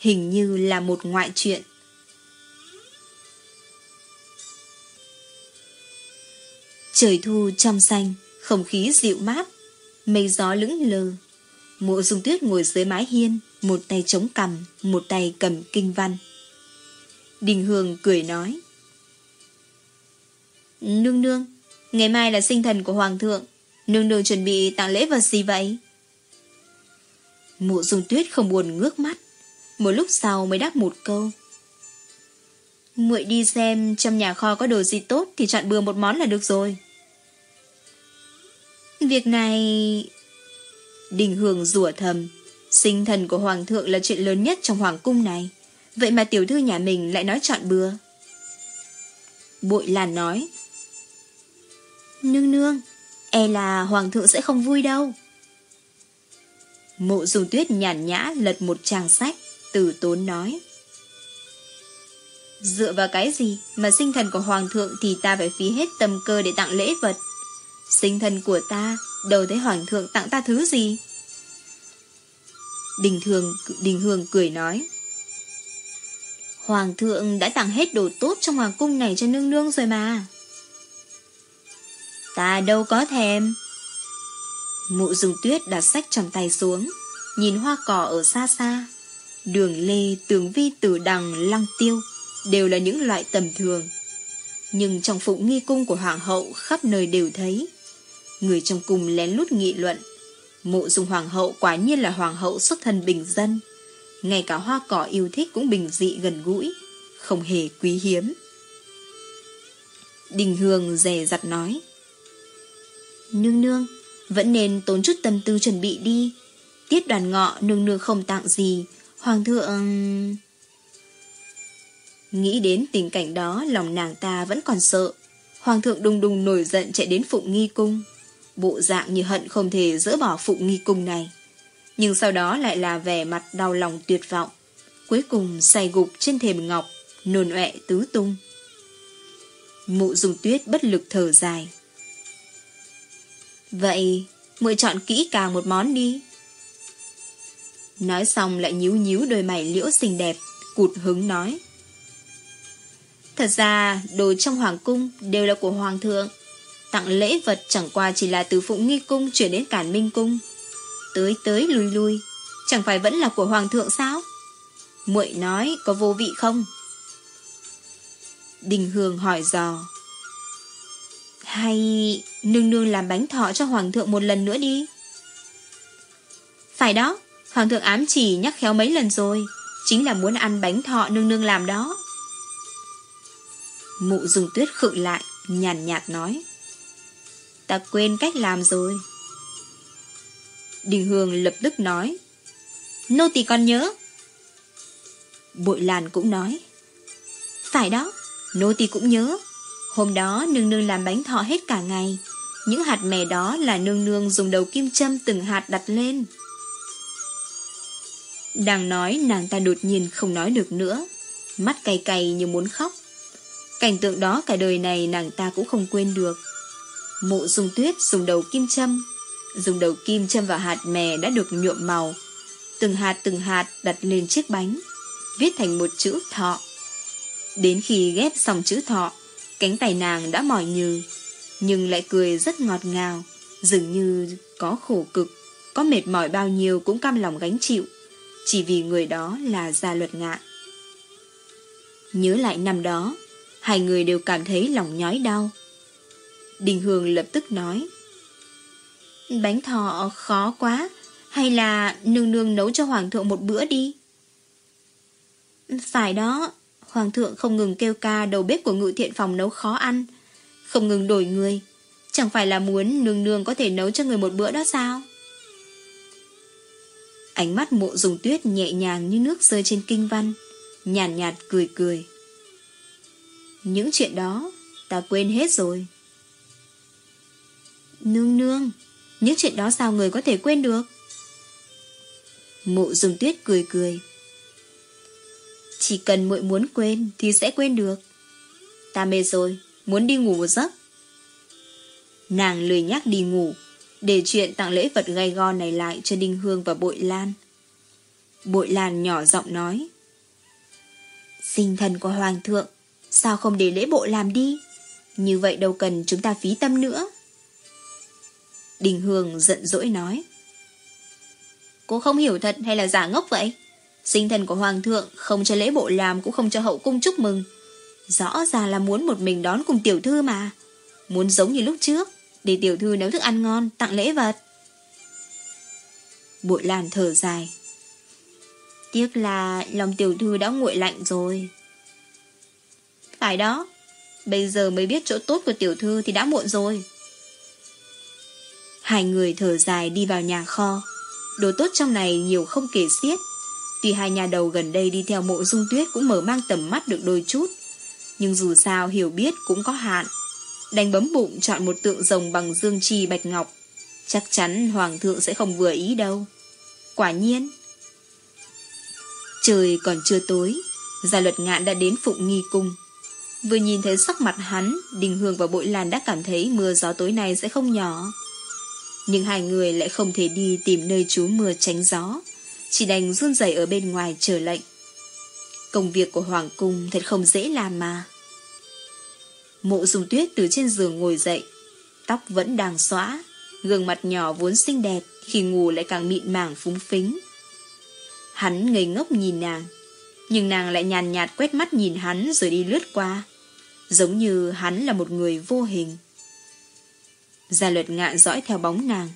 Hình như là một ngoại truyện. Trời thu trong xanh, Không khí dịu mát, Mây gió lững lờ. Mộ dung tuyết ngồi dưới mái hiên, Một tay chống cằm, Một tay cầm kinh văn. Đình Hương cười nói. Nương nương, Ngày mai là sinh thần của Hoàng thượng. Nương nương chuẩn bị tặng lễ vật gì vậy? Mộ dung tuyết không buồn ngước mắt. Một lúc sau mới đáp một câu. Muội đi xem trong nhà kho có đồ gì tốt Thì chọn bừa một món là được rồi. Việc này... Đình Hương rủa thầm. Sinh thần của Hoàng thượng là chuyện lớn nhất trong Hoàng cung này. Vậy mà tiểu thư nhà mình lại nói chọn bừa. Bội Lan nói, Nương nương E là Hoàng thượng sẽ không vui đâu. Mộ dùng tuyết nhàn nhã lật một trang sách, Từ tốn nói, Dựa vào cái gì Mà sinh thần của Hoàng thượng Thì ta phải phí hết tâm cơ để tặng lễ vật? Sinh thần của ta Đâu thấy Hoàng thượng tặng ta thứ gì? Đình thường, Đình Hương cười nói Hoàng thượng đã tặng hết đồ tốt trong hoàng cung này cho nương nương rồi mà. Ta đâu có thèm. Mụ dùng tuyết đặt sách trong tay xuống, nhìn hoa cỏ ở xa xa. Đường lê, tường vi tử đằng, lăng tiêu đều là những loại tầm thường. Nhưng trong phụng nghi cung của hoàng hậu khắp nơi đều thấy. Người trong cung lén lút nghị luận. Mộ dung hoàng hậu quả nhiên là hoàng hậu xuất thân bình dân ngay cả hoa cỏ yêu thích cũng bình dị gần gũi, không hề quý hiếm. Đình Hương dè dặt nói. Nương nương, vẫn nên tốn chút tâm tư chuẩn bị đi. Tiết đoàn ngọ nương nương không tặng gì, hoàng thượng... Nghĩ đến tình cảnh đó lòng nàng ta vẫn còn sợ. Hoàng thượng đùng đùng nổi giận chạy đến Phụng Nghi Cung. Bộ dạng như hận không thể dỡ bỏ Phụng Nghi Cung này nhưng sau đó lại là vẻ mặt đau lòng tuyệt vọng. Cuối cùng say gục trên thềm ngọc, nồn ọe tứ tung. Mụ dùng tuyết bất lực thở dài. Vậy, muội chọn kỹ càng một món đi. Nói xong lại nhíu nhíu đôi mày liễu xinh đẹp, cụt hứng nói. Thật ra, đồ trong hoàng cung đều là của hoàng thượng. Tặng lễ vật chẳng qua chỉ là từ phụng nghi cung chuyển đến cản minh cung. Tới tới lui lui. Chẳng phải vẫn là của hoàng thượng sao? Muội nói có vô vị không? Đình Hương hỏi dò. Hay nương nương làm bánh thọ cho hoàng thượng một lần nữa đi. Phải đó, Hoàng thượng ám chỉ nhắc khéo mấy lần rồi. Chính là muốn ăn bánh thọ nương nương làm đó. Mụ dùng tuyết khựng lại, Nhàn nhạt nói. Ta quên cách làm rồi. Đình Hương lập tức nói. Nô tỳ còn nhớ? Bội Lan cũng nói. Phải đó, Nô tỳ cũng nhớ. Hôm đó nương nương làm bánh thọ hết cả ngày. Những hạt mè đó là nương nương dùng đầu kim châm từng hạt đặt lên. Đang nói, nàng ta đột nhiên không nói được nữa. Mắt cay cay như muốn khóc. Cảnh tượng đó cả đời này nàng ta cũng không quên được. Mộ dung tuyết dùng đầu kim châm dùng đầu kim châm vào hạt mè đã được nhuộm màu. Từng hạt từng hạt đặt lên chiếc bánh, viết thành một chữ thọ. Đến khi ghép xong chữ thọ, cánh tay nàng đã mỏi như, nhưng lại cười rất ngọt ngào, dường như có khổ cực, có mệt mỏi bao nhiêu cũng cam lòng gánh chịu, chỉ vì người đó là gia luật ngạn. Nhớ lại năm đó, hai người đều cảm thấy lòng nhói đau. Đình Hương lập tức nói, Bánh thọ khó quá Hay là nương nương nấu cho hoàng thượng một bữa đi Phải đó, Hoàng thượng không ngừng kêu ca đầu bếp của ngự thiện phòng nấu khó ăn, không ngừng đổi người. Chẳng phải là muốn nương nương có thể nấu cho người một bữa đó sao? Ánh mắt mộ dùng tuyết nhẹ nhàng như nước rơi trên kinh văn, nhàn nhạt, nhạt cười cười. Những chuyện đó ta quên hết rồi. Nương nương, những chuyện đó sao người có thể quên được? Mộ dùng tuyết cười cười. Chỉ cần muội muốn quên thì sẽ quên được. Ta mệt rồi, muốn đi ngủ một giấc. Nàng lười nhắc đi ngủ, để chuyện tặng lễ vật gai go này lại cho Đinh Hương và Bội Lan. Bội Lan nhỏ giọng nói. Sinh thần của Hoàng thượng, sao không để lễ bộ làm đi? Như vậy đâu cần chúng ta phí tâm nữa. Đình Hương giận dỗi nói. Cô không hiểu thật hay là giả ngốc vậy? Sinh thần của Hoàng thượng không cho lễ bộ làm cũng không cho hậu cung chúc mừng. Rõ ràng là muốn một mình đón cùng tiểu thư mà. Muốn giống như lúc trước, để tiểu thư nấu thức ăn ngon, tặng lễ vật. Bội Lan thở dài. Tiếc là lòng tiểu thư đã nguội lạnh rồi. Phải đó, bây giờ mới biết chỗ tốt của tiểu thư thì đã muộn rồi. Hai người thở dài đi vào nhà kho. Đồ tốt trong này nhiều không kể xiết. Tuy hai nhà đầu gần đây đi theo mộ dung tuyết cũng mở mang tầm mắt được đôi chút. Nhưng dù sao hiểu biết cũng có hạn. Đành bấm bụng chọn một tượng rồng bằng dương trì bạch ngọc. Chắc chắn hoàng thượng sẽ không vừa ý đâu. Quả nhiên. Trời còn chưa tối. Gia luật ngạn đã đến phụng nghi cung. Vừa nhìn thấy sắc mặt hắn, Đình Hương và Bội Lan đã cảm thấy mưa gió tối nay sẽ không nhỏ. Nhưng hai người lại không thể đi tìm nơi trú mưa tránh gió, chỉ đành run rẩy ở bên ngoài chờ lệnh. Công việc của Hoàng Cung thật không dễ làm mà. Mộ dùng tuyết từ trên giường ngồi dậy, tóc vẫn đang xóa, gương mặt nhỏ vốn xinh đẹp, khi ngủ lại càng mịn màng phúng phính. Hắn ngây ngốc nhìn nàng, nhưng nàng lại nhàn nhạt quét mắt nhìn hắn rồi đi lướt qua, giống như hắn là một người vô hình. Gia luật ngạn dõi theo bóng nàng,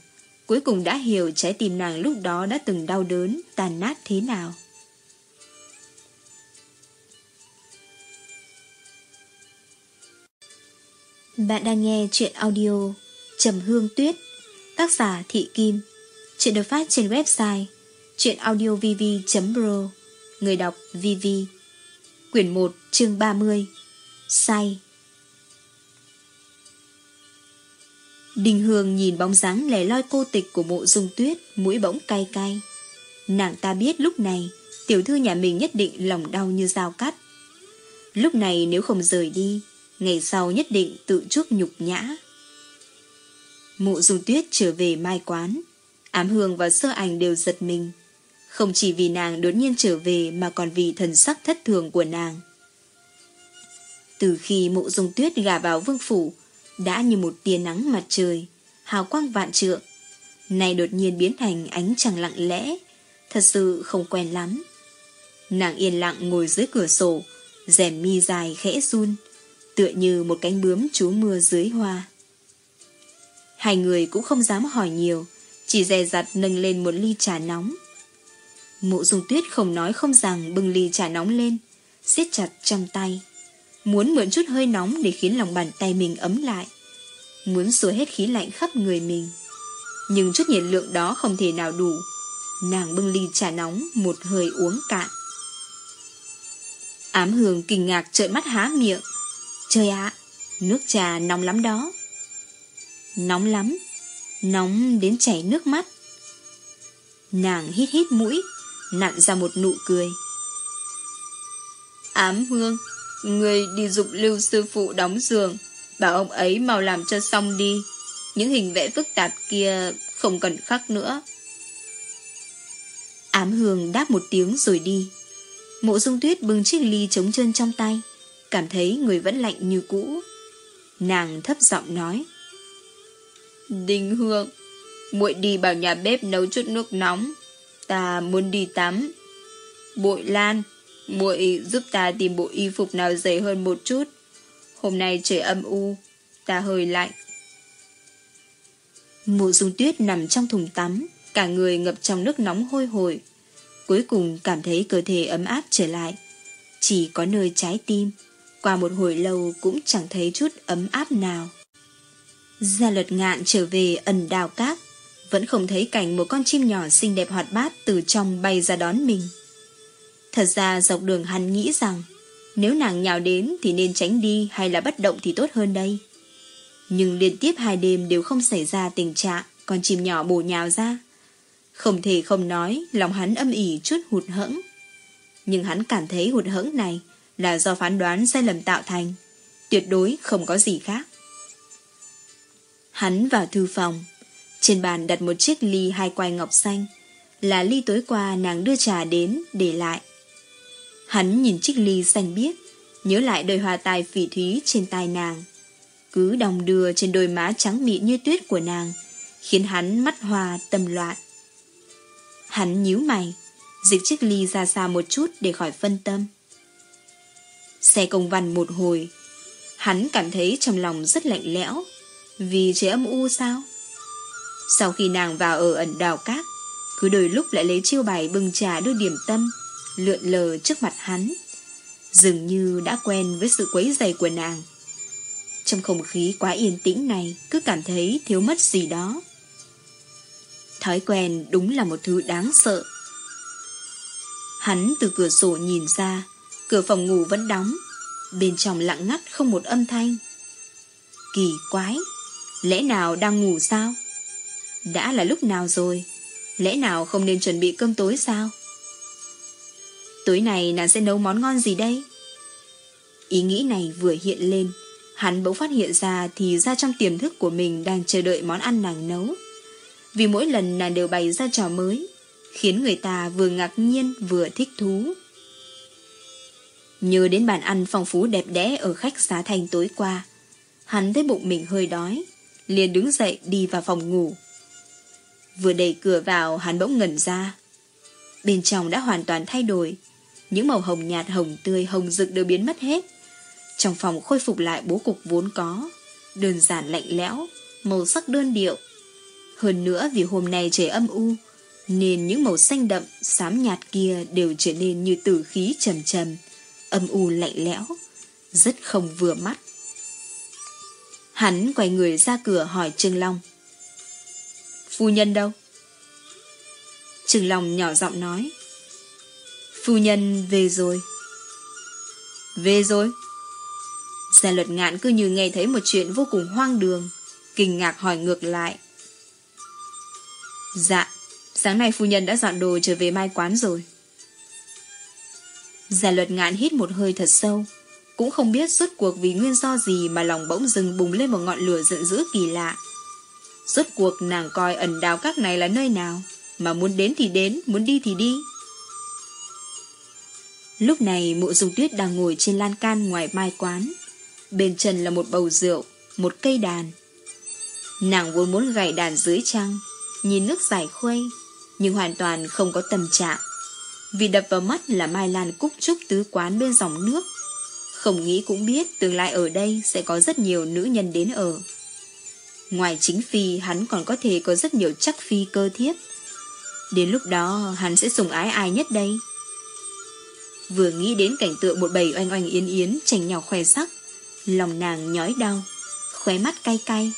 cuối cùng đã hiểu trái tim nàng lúc đó đã từng đau đớn, tàn nát thế nào. Bạn đang nghe chuyện audio Trầm Hương Tuyết Tác giả Thị Kim Chuyện được phát trên website chuyenaudiovv.pro Người đọc VV Quyển 1 chương 30 Say Đình Hương nhìn bóng dáng lẻ loi cô tịch của mộ dung tuyết, mũi bỗng cay cay. Nàng ta biết lúc này, tiểu thư nhà mình nhất định lòng đau như dao cắt. Lúc này nếu không rời đi, ngày sau nhất định tự chuốc nhục nhã. Mộ dung tuyết trở về mai quán, ám hương và sơ ảnh đều giật mình. Không chỉ vì nàng đột nhiên trở về mà còn vì thần sắc thất thường của nàng. Từ khi mộ dung tuyết gả vào vương phủ, đã như một tia nắng mặt trời, hào quang vạn trượng. nay đột nhiên biến thành ánh trăng lặng lẽ, thật sự không quen lắm. Nàng yên lặng ngồi dưới cửa sổ, rèm mi dài khẽ run, tựa như một cánh bướm trú mưa dưới hoa. Hai người cũng không dám hỏi nhiều, chỉ dè dặt nâng lên một ly trà nóng. Mộ dung tuyết không nói không rằng bưng ly trà nóng lên, siết chặt trong tay muốn mượn chút hơi nóng để khiến lòng bàn tay mình ấm lại, muốn xua hết khí lạnh khắp người mình. Nhưng chút nhiệt lượng đó không thể nào đủ, nàng bưng ly trà nóng một hơi uống cạn. Ám hương kinh ngạc trợn mắt há miệng. Trời ạ, nước trà nóng lắm đó. Nóng lắm, nóng đến chảy nước mắt. Nàng hít hít mũi, nặn ra một nụ cười. Ám hương, Người đi dục lưu sư phụ đóng giường, bảo ông ấy mau làm cho xong đi. Những hình vẽ phức tạp kia không cần khắc nữa. Ám hương đáp một tiếng rồi đi. Mộ dung tuyết bưng chiếc ly trống chân trong tay, cảm thấy người vẫn lạnh như cũ. Nàng thấp giọng nói. Đinh Hương, muội đi vào nhà bếp nấu chút nước nóng. Ta muốn đi tắm. Bội Lan, muội giúp ta tìm bộ y phục nào dày hơn một chút. Hôm nay trời âm u, ta hơi lạnh. Mộ dung tuyết nằm trong thùng tắm, cả người ngập trong nước nóng hôi hổi. Cuối cùng cảm thấy cơ thể ấm áp trở lại, Chỉ có nơi trái tim, qua một hồi lâu cũng chẳng thấy chút ấm áp nào. Gia luật ngạn trở về ẩn đào cát, vẫn không thấy cảnh một con chim nhỏ xinh đẹp hoạt bát từ trong bay ra đón mình. Thật ra dọc đường hắn nghĩ rằng, nếu nàng nhào đến thì nên tránh đi hay là bất động thì tốt hơn đây. Nhưng liên tiếp hai đêm đều không xảy ra tình trạng con chim nhỏ bổ nhào ra. Không thể không nói, lòng hắn âm ỉ chút hụt hẫng. Nhưng hắn cảm thấy hụt hẫng này là do phán đoán sai lầm tạo thành. Tuyệt đối không có gì khác. Hắn vào thư phòng. Trên bàn đặt một chiếc ly hai quai ngọc xanh. Là ly tối qua nàng đưa trà đến để lại. Hắn nhìn chiếc ly xanh biếc, nhớ lại đôi hoa tai phỉ thúy trên tai nàng. Cứ đồng đưa trên đôi má trắng mịn như tuyết của nàng, khiến hắn mắt hoa tâm loạn. Hắn nhíu mày, dịch chiếc ly ra xa một chút để khỏi phân tâm. Xe công văn một hồi, hắn cảm thấy trong lòng rất lạnh lẽo, vì trời âm u sao? Sau khi nàng vào ở ẩn đào cát, cứ đôi lúc lại lấy chiêu bài bưng trà đưa điểm tâm, lượn lờ trước mặt hắn, dường như đã quen với sự quấy dày của nàng. Trong không khí quá yên tĩnh này, cứ cảm thấy thiếu mất gì đó. Thói quen đúng là một thứ đáng sợ. Hắn từ cửa sổ nhìn ra, cửa phòng ngủ vẫn đóng, bên trong lặng ngắt không một âm thanh. Kỳ quái, lẽ nào đang ngủ sao? Đã là lúc nào rồi? Lẽ nào không nên chuẩn bị cơm tối sao? Tối nay nàng sẽ nấu món ngon gì đây? Ý nghĩ này vừa hiện lên, hắn bỗng phát hiện ra thì ra trong tiềm thức của mình đang chờ đợi món ăn nàng nấu. Vì mỗi lần nàng đều bày ra trò mới, khiến người ta vừa ngạc nhiên vừa thích thú. Nhớ đến bàn ăn phong phú đẹp đẽ ở khách xá thành tối qua, hắn thấy bụng mình hơi đói, liền đứng dậy đi vào phòng ngủ. Vừa đẩy cửa vào hắn bỗng ngẩn ra. Bên trong đã hoàn toàn thay đổi, những màu hồng nhạt hồng tươi hồng rực đều biến mất hết. Trong phòng khôi phục lại bố cục vốn có, đơn giản lạnh lẽo, màu sắc đơn điệu. Hơn nữa vì hôm nay trời âm u, nên những màu xanh đậm, xám nhạt kia đều trở nên như tử khí trầm trầm, âm u lạnh lẽo, rất không vừa mắt. Hắn quay người ra cửa hỏi Trương Long. Phu nhân đâu? Trương Long nhỏ giọng nói. Phu nhân về rồi. Về rồi? Gia luật ngạn cứ như nghe thấy một chuyện vô cùng hoang đường, kinh ngạc hỏi ngược lại. Dạ, sáng nay phu nhân đã dọn đồ trở về mai quán rồi. Gia luật ngạn hít một hơi thật sâu, cũng không biết suốt cuộc vì nguyên do gì mà lòng bỗng dừng bùng lên một ngọn lửa giận dữ kỳ lạ. Rốt cuộc nàng coi ẩn đào các này là nơi nào, mà muốn đến thì đến, muốn đi thì đi. Lúc này mụ dung tuyết đang ngồi trên lan can ngoài mai quán. Bên chân là một bầu rượu, một cây đàn. Nàng vốn muốn gảy đàn dưới trăng, nhìn nước giải khuây, nhưng hoàn toàn không có tâm trạng. Vì đập vào mắt là Mai Lan Cúc Trúc tứ quán bên dòng nước. Không nghĩ cũng biết tương lai ở đây sẽ có rất nhiều nữ nhân đến ở. Ngoài chính phi hắn còn có thể có rất nhiều chắc phi cơ thiếp. Đến lúc đó hắn sẽ sùng ái ai nhất đây? Vừa nghĩ đến cảnh tượng một bầy oanh oanh yến yến chành nhau khoe sắc, lòng nàng nhói đau, khóe mắt cay cay.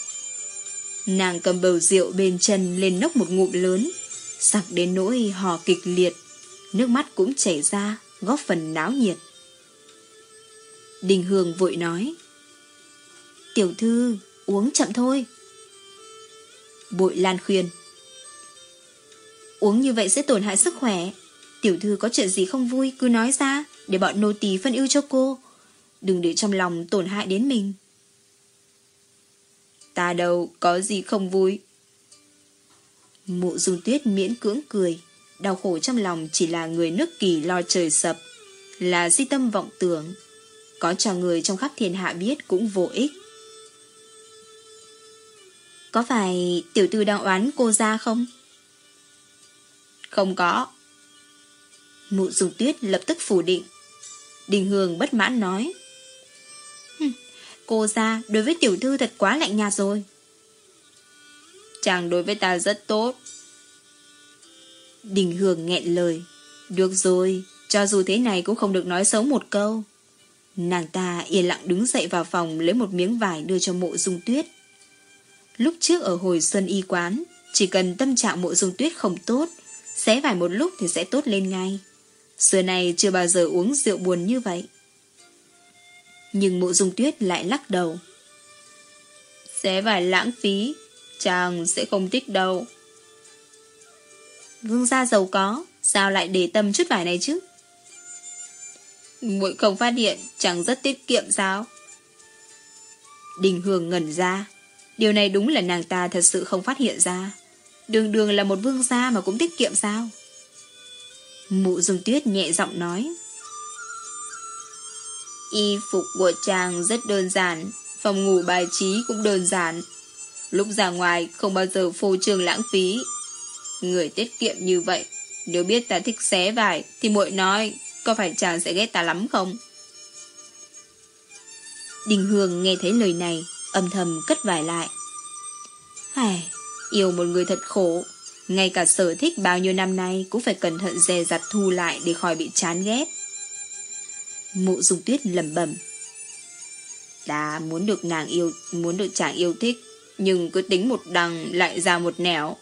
Nàng cầm bầu rượu bên chân lên nốc một ngụm lớn, sặc đến nỗi hò kịch liệt, nước mắt cũng chảy ra, góp phần náo nhiệt. Đình Hương vội nói, Tiểu thư, uống chậm thôi. Bội Lan khuyên, Uống như vậy sẽ tổn hại sức khỏe. Tiểu thư có chuyện gì không vui, cứ nói ra, để bọn nô tỳ phân ưu cho cô. Đừng để trong lòng tổn hại đến mình. Ta đâu có gì không vui. Mụ dung tuyết miễn cưỡng cười. Đau khổ trong lòng chỉ là người nước kỳ lo trời sập. Là di tâm vọng tưởng. Có cho người trong khắp thiên hạ biết cũng vô ích. Có phải tiểu thư đang oán cô ra không? Không có. Mụ dùng tuyết lập tức phủ định. Đình Hương bất mãn nói. Cô ra đối với tiểu thư thật quá lạnh nhạt rồi. Chàng đối với ta rất tốt. Đình Hương nghẹn lời. Được rồi, cho dù thế này cũng không được nói xấu một câu. Nàng ta yên lặng đứng dậy vào phòng lấy một miếng vải đưa cho mộ dung tuyết. Lúc trước ở hồi xuân y quán, chỉ cần tâm trạng mộ dung tuyết không tốt, xé vải một lúc thì sẽ tốt lên ngay. Xưa này chưa bao giờ uống rượu buồn như vậy. Nhưng mộ dung tuyết lại lắc đầu. sẽ phải lãng phí, chàng sẽ không thích đâu. Vương gia giàu có, sao lại để tâm chút vải này chứ? Muội không phát hiện chẳng rất tiết kiệm sao? Đình Hương ngẩn ra. Điều này đúng là nàng ta thật sự không phát hiện ra. Đường đường là một vương gia mà cũng tiết kiệm sao? Mụ dung tuyết nhẹ giọng nói. Y phục của chàng rất đơn giản, phòng ngủ bài trí cũng đơn giản. Lúc ra ngoài không bao giờ phô trương lãng phí. Người tiết kiệm như vậy, nếu biết ta thích xé vải thì muội nói có phải chàng sẽ ghét ta lắm không? Đình Hương nghe thấy lời này, âm thầm cất vải lại. Hài, yêu một người thật khổ. Ngay cả sở thích bao nhiêu năm nay cũng phải cẩn thận dè dặt thu lại để khỏi bị chán ghét. Mụ dung tuyết lẩm bẩm. Ta muốn được nàng yêu, muốn được chàng yêu thích, nhưng cứ tính một đằng lại ra một nẻo.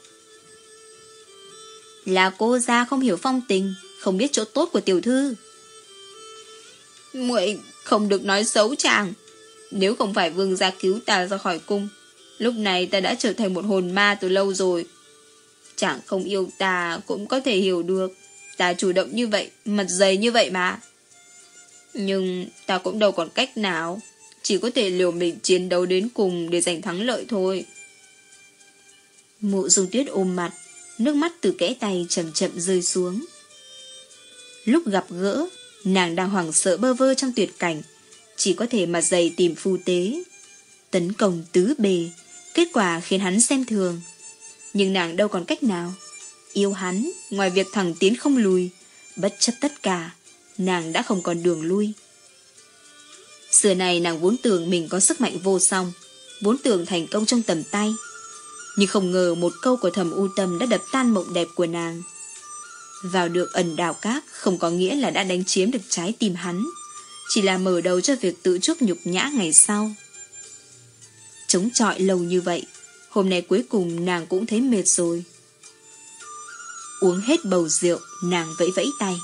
Là cô ra không hiểu phong tình, không biết chỗ tốt của tiểu thư. muội không được nói xấu chàng. Nếu không phải vương gia cứu ta ra khỏi cung, lúc này ta đã trở thành một hồn ma từ lâu rồi. Chàng không yêu ta cũng có thể hiểu được. Ta chủ động như vậy, mặt dày như vậy mà. Nhưng ta cũng đâu còn cách nào. Chỉ có thể liều mình chiến đấu đến cùng để giành thắng lợi thôi. Mụ dung tuyết ôm mặt, nước mắt từ kẽ tay chậm chậm rơi xuống. Lúc gặp gỡ, nàng đang hoảng sợ bơ vơ trong tuyệt cảnh, chỉ có thể mặt dày tìm phu tế. Tấn công tứ bề, kết quả khiến hắn xem thường. Nhưng nàng đâu còn cách nào. Yêu hắn, ngoài việc thẳng tiến không lùi, bất chấp tất cả, nàng đã không còn đường lui. Xưa này nàng vốn tưởng mình có sức mạnh vô song, vốn tưởng thành công trong tầm tay. Nhưng không ngờ một câu của thầm u tâm đã đập tan mộng đẹp của nàng. Vào được ẩn đảo cát không có nghĩa là đã đánh chiếm được trái tim hắn, chỉ là mở đầu cho việc tự chuốc nhục nhã ngày sau. Chống chọi lâu như vậy, hôm nay cuối cùng nàng cũng thấy mệt rồi. Uống hết bầu rượu, nàng vẫy vẫy tay.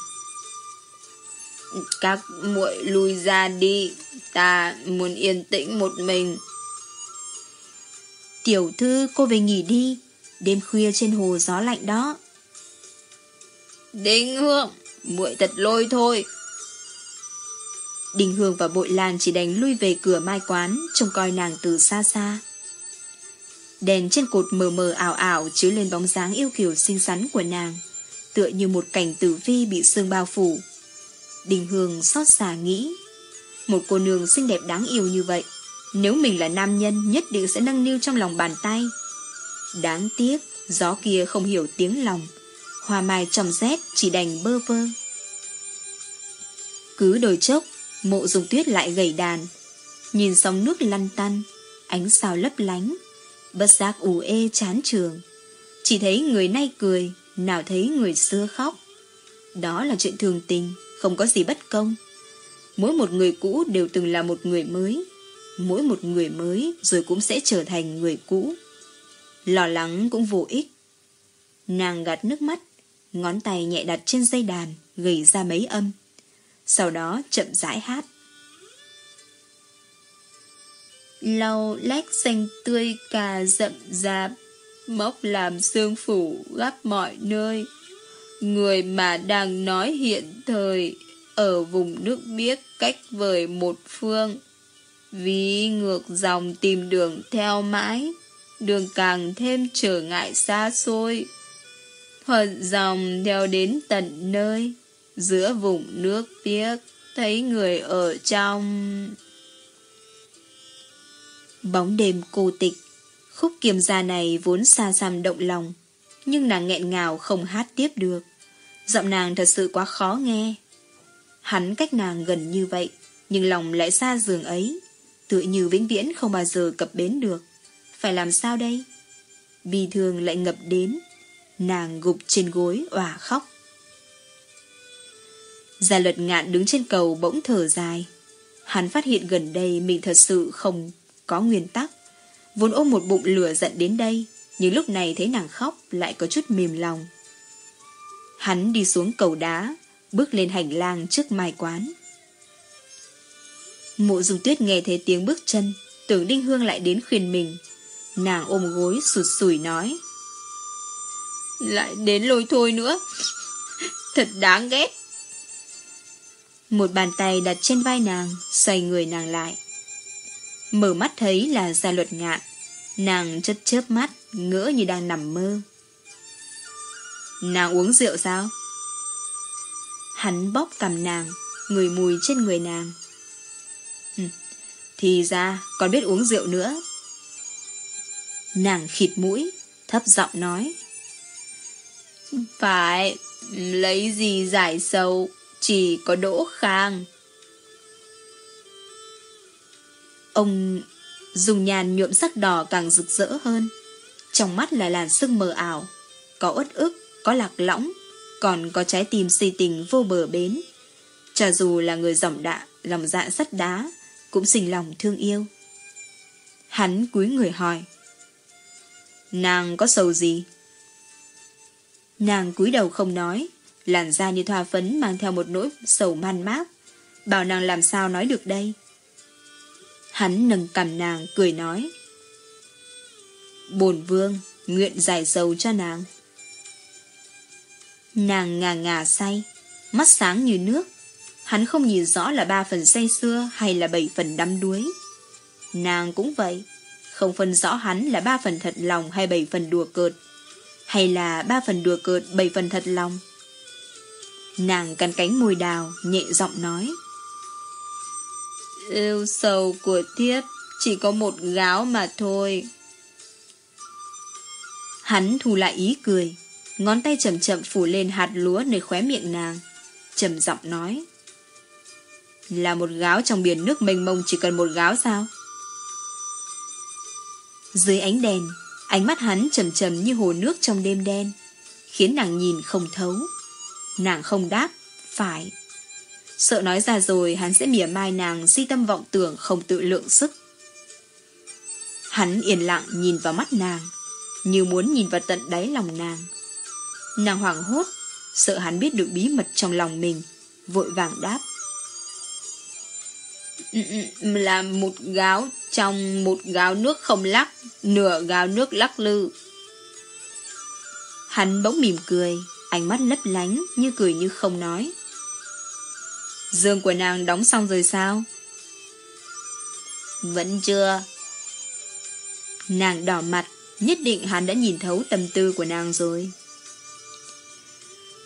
Các muội lui ra đi, ta muốn yên tĩnh một mình. Tiểu thư cô về nghỉ đi, đêm khuya trên hồ gió lạnh đó. Đinh Hương, muội thật lôi thôi. Đình Hương và Bội Lan chỉ đành lui về cửa mai quán, trông coi nàng từ xa xa. Đèn trên cột mờ mờ ảo ảo chiếu lên bóng dáng yêu kiều xinh xắn của nàng, tựa như một cảnh tử vi bị sương bao phủ. Đình Hương xót xa nghĩ, một cô nương xinh đẹp đáng yêu như vậy, nếu mình là nam nhân nhất định sẽ nâng niu trong lòng bàn tay. Đáng tiếc, gió kia không hiểu tiếng lòng, hoa mai trong rét chỉ đành bơ vơ. Cứ đôi chốc, mộ dùng tuyết lại gầy đàn, nhìn sóng nước lăn tăn, ánh sao lấp lánh, bất giác ủ ê chán trường. Chỉ thấy người nay cười, nào thấy người xưa khóc. Đó là chuyện thường tình, không có gì bất công. Mỗi một người cũ đều từng là một người mới. Mỗi một người mới rồi cũng sẽ trở thành người cũ. Lo lắng cũng vô ích. Nàng gạt nước mắt, ngón tay nhẹ đặt trên dây đàn, gầy ra mấy âm. Sau đó chậm rãi hát. Lau lách xanh tươi cà rậm rạp, móc làm xương phủ gắp mọi nơi. Người mà đang nói hiện thời, ở vùng nước biếc cách vời một phương. Vì ngược dòng tìm đường theo mãi, đường càng thêm trở ngại xa xôi. Thuận dòng theo đến tận nơi, giữa vùng nước biếc, thấy người ở trong. Bóng đêm cô tịch, khúc kiềm gia này vốn xa xăm động lòng, nhưng nàng nghẹn ngào không hát tiếp được. Giọng nàng thật sự quá khó nghe. Hắn cách nàng gần như vậy, nhưng lòng lại xa giường ấy, tựa như vĩnh viễn không bao giờ cập bến được. Phải làm sao đây? Bi thương lại ngập đến, nàng gục trên gối òa khóc. Gia luật ngạn đứng trên cầu bỗng thở dài. Hắn phát hiện gần đây mình thật sự không có nguyên tắc. Vốn ôm một bụng lửa giận đến đây, nhưng lúc này thấy nàng khóc lại có chút mềm lòng. Hắn đi xuống cầu đá, bước lên hành lang trước mai quán. Mộ dung tuyết nghe thấy tiếng bước chân, tưởng Đinh Hương lại đến khuyên mình. Nàng ôm gối sụt sùi nói. Lại đến lôi thôi nữa. Thật đáng ghét. Một bàn tay đặt trên vai nàng, xoay người nàng lại. Mở mắt thấy là gia luật ngạn. Nàng chất chớp mắt, ngỡ như đang nằm mơ. Nàng uống rượu sao? Hắn bóp cầm nàng, người mùi trên người nàng. thì ra còn biết uống rượu nữa. Nàng khịt mũi, thấp giọng nói. Phải, lấy gì giải sầu, chỉ có đỗ khang. Ông dùng nhàn nhuộm sắc đỏ càng rực rỡ hơn. Trong mắt là làn sương mờ ảo, có uất ức, có lạc lõng, còn có trái tim si tình vô bờ bến. Cho dù là người dòng đạ, lòng dạ sắt đá, cũng sinh lòng thương yêu. Hắn cúi người hỏi. Nàng có sầu gì? Nàng cúi đầu không nói, làn da như thoa phấn mang theo một nỗi sầu man mác. Bảo nàng làm sao nói được đây? Hắn nâng cầm nàng, cười nói. Bồn vương, nguyện giải dầu cho nàng. Nàng ngà ngà say, mắt sáng như nước. Hắn không nhìn rõ là ba phần say xưa hay là bảy phần đắm đuối. Nàng cũng vậy, không phân rõ hắn là ba phần thật lòng hay bảy phần đùa cợt, hay là ba phần đùa cợt bảy phần thật lòng. Nàng cắn cánh môi đào, nhẹ giọng nói. Yêu sầu của thiếp chỉ có một gáo mà thôi. Hắn thu lại ý cười, ngón tay chậm chậm phủ lên hạt lúa nơi khóe miệng nàng, trầm giọng nói. Là một gáo trong biển nước mênh mông chỉ cần một gáo sao? Dưới ánh đèn, ánh mắt hắn trầm trầm như hồ nước trong đêm đen, khiến nàng nhìn không thấu. Nàng không đáp, phải. Sợ nói ra rồi hắn sẽ mỉa mai nàng si tâm vọng tưởng không tự lượng sức. Hắn yên lặng nhìn vào mắt nàng, như muốn nhìn vào tận đáy lòng nàng. Nàng hoảng hốt, sợ hắn biết được bí mật trong lòng mình, vội vàng đáp. Ừ, ừ, là một gáo trong một gáo nước không lắc, nửa gáo nước lắc lư. Hắn bỗng mỉm cười, ánh mắt lấp lánh như cười như không nói. Dương của nàng đóng xong rồi sao? Vẫn chưa. Nàng đỏ mặt, nhất định hắn đã nhìn thấu tâm tư của nàng rồi.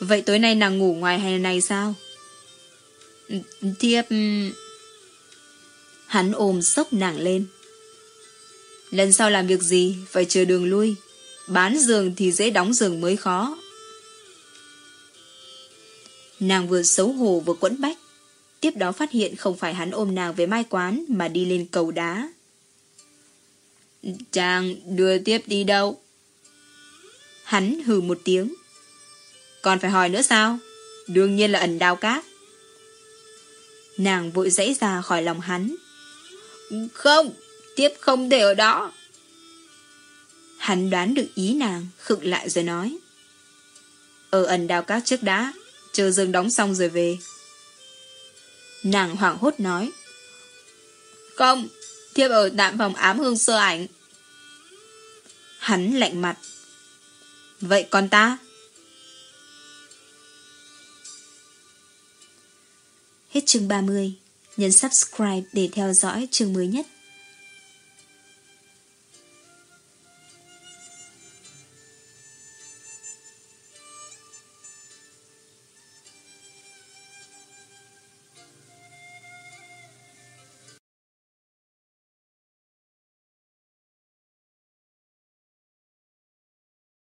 Vậy tối nay nàng ngủ ngoài hay này sao? Thiếp... Hắn ôm sốc nàng lên. Lần sau làm việc gì, phải chờ đường lui. Bán giường thì dễ đóng giường mới khó. Nàng vừa xấu hổ vừa quẫn bách. Tiếp đó phát hiện không phải hắn ôm nàng về mai quán mà đi lên cầu đá. Chàng đưa tiếp đi đâu? Hắn hừ một tiếng. Còn phải hỏi nữa sao? Đương nhiên là ẩn đào cát. Nàng vội dãy ra khỏi lòng hắn. Không, tiếp không thể ở đó. Hắn đoán được ý nàng, khựng lại rồi nói. Ở ẩn đào cát trước đã, chờ dương đóng xong rồi về. Nàng hoảng hốt nói. Không, thiếp ở tạm phòng ám hương sơ ảnh. Hắn lạnh mặt. Vậy còn ta? Hết chương 30. Nhấn subscribe để theo dõi chương mới nhất.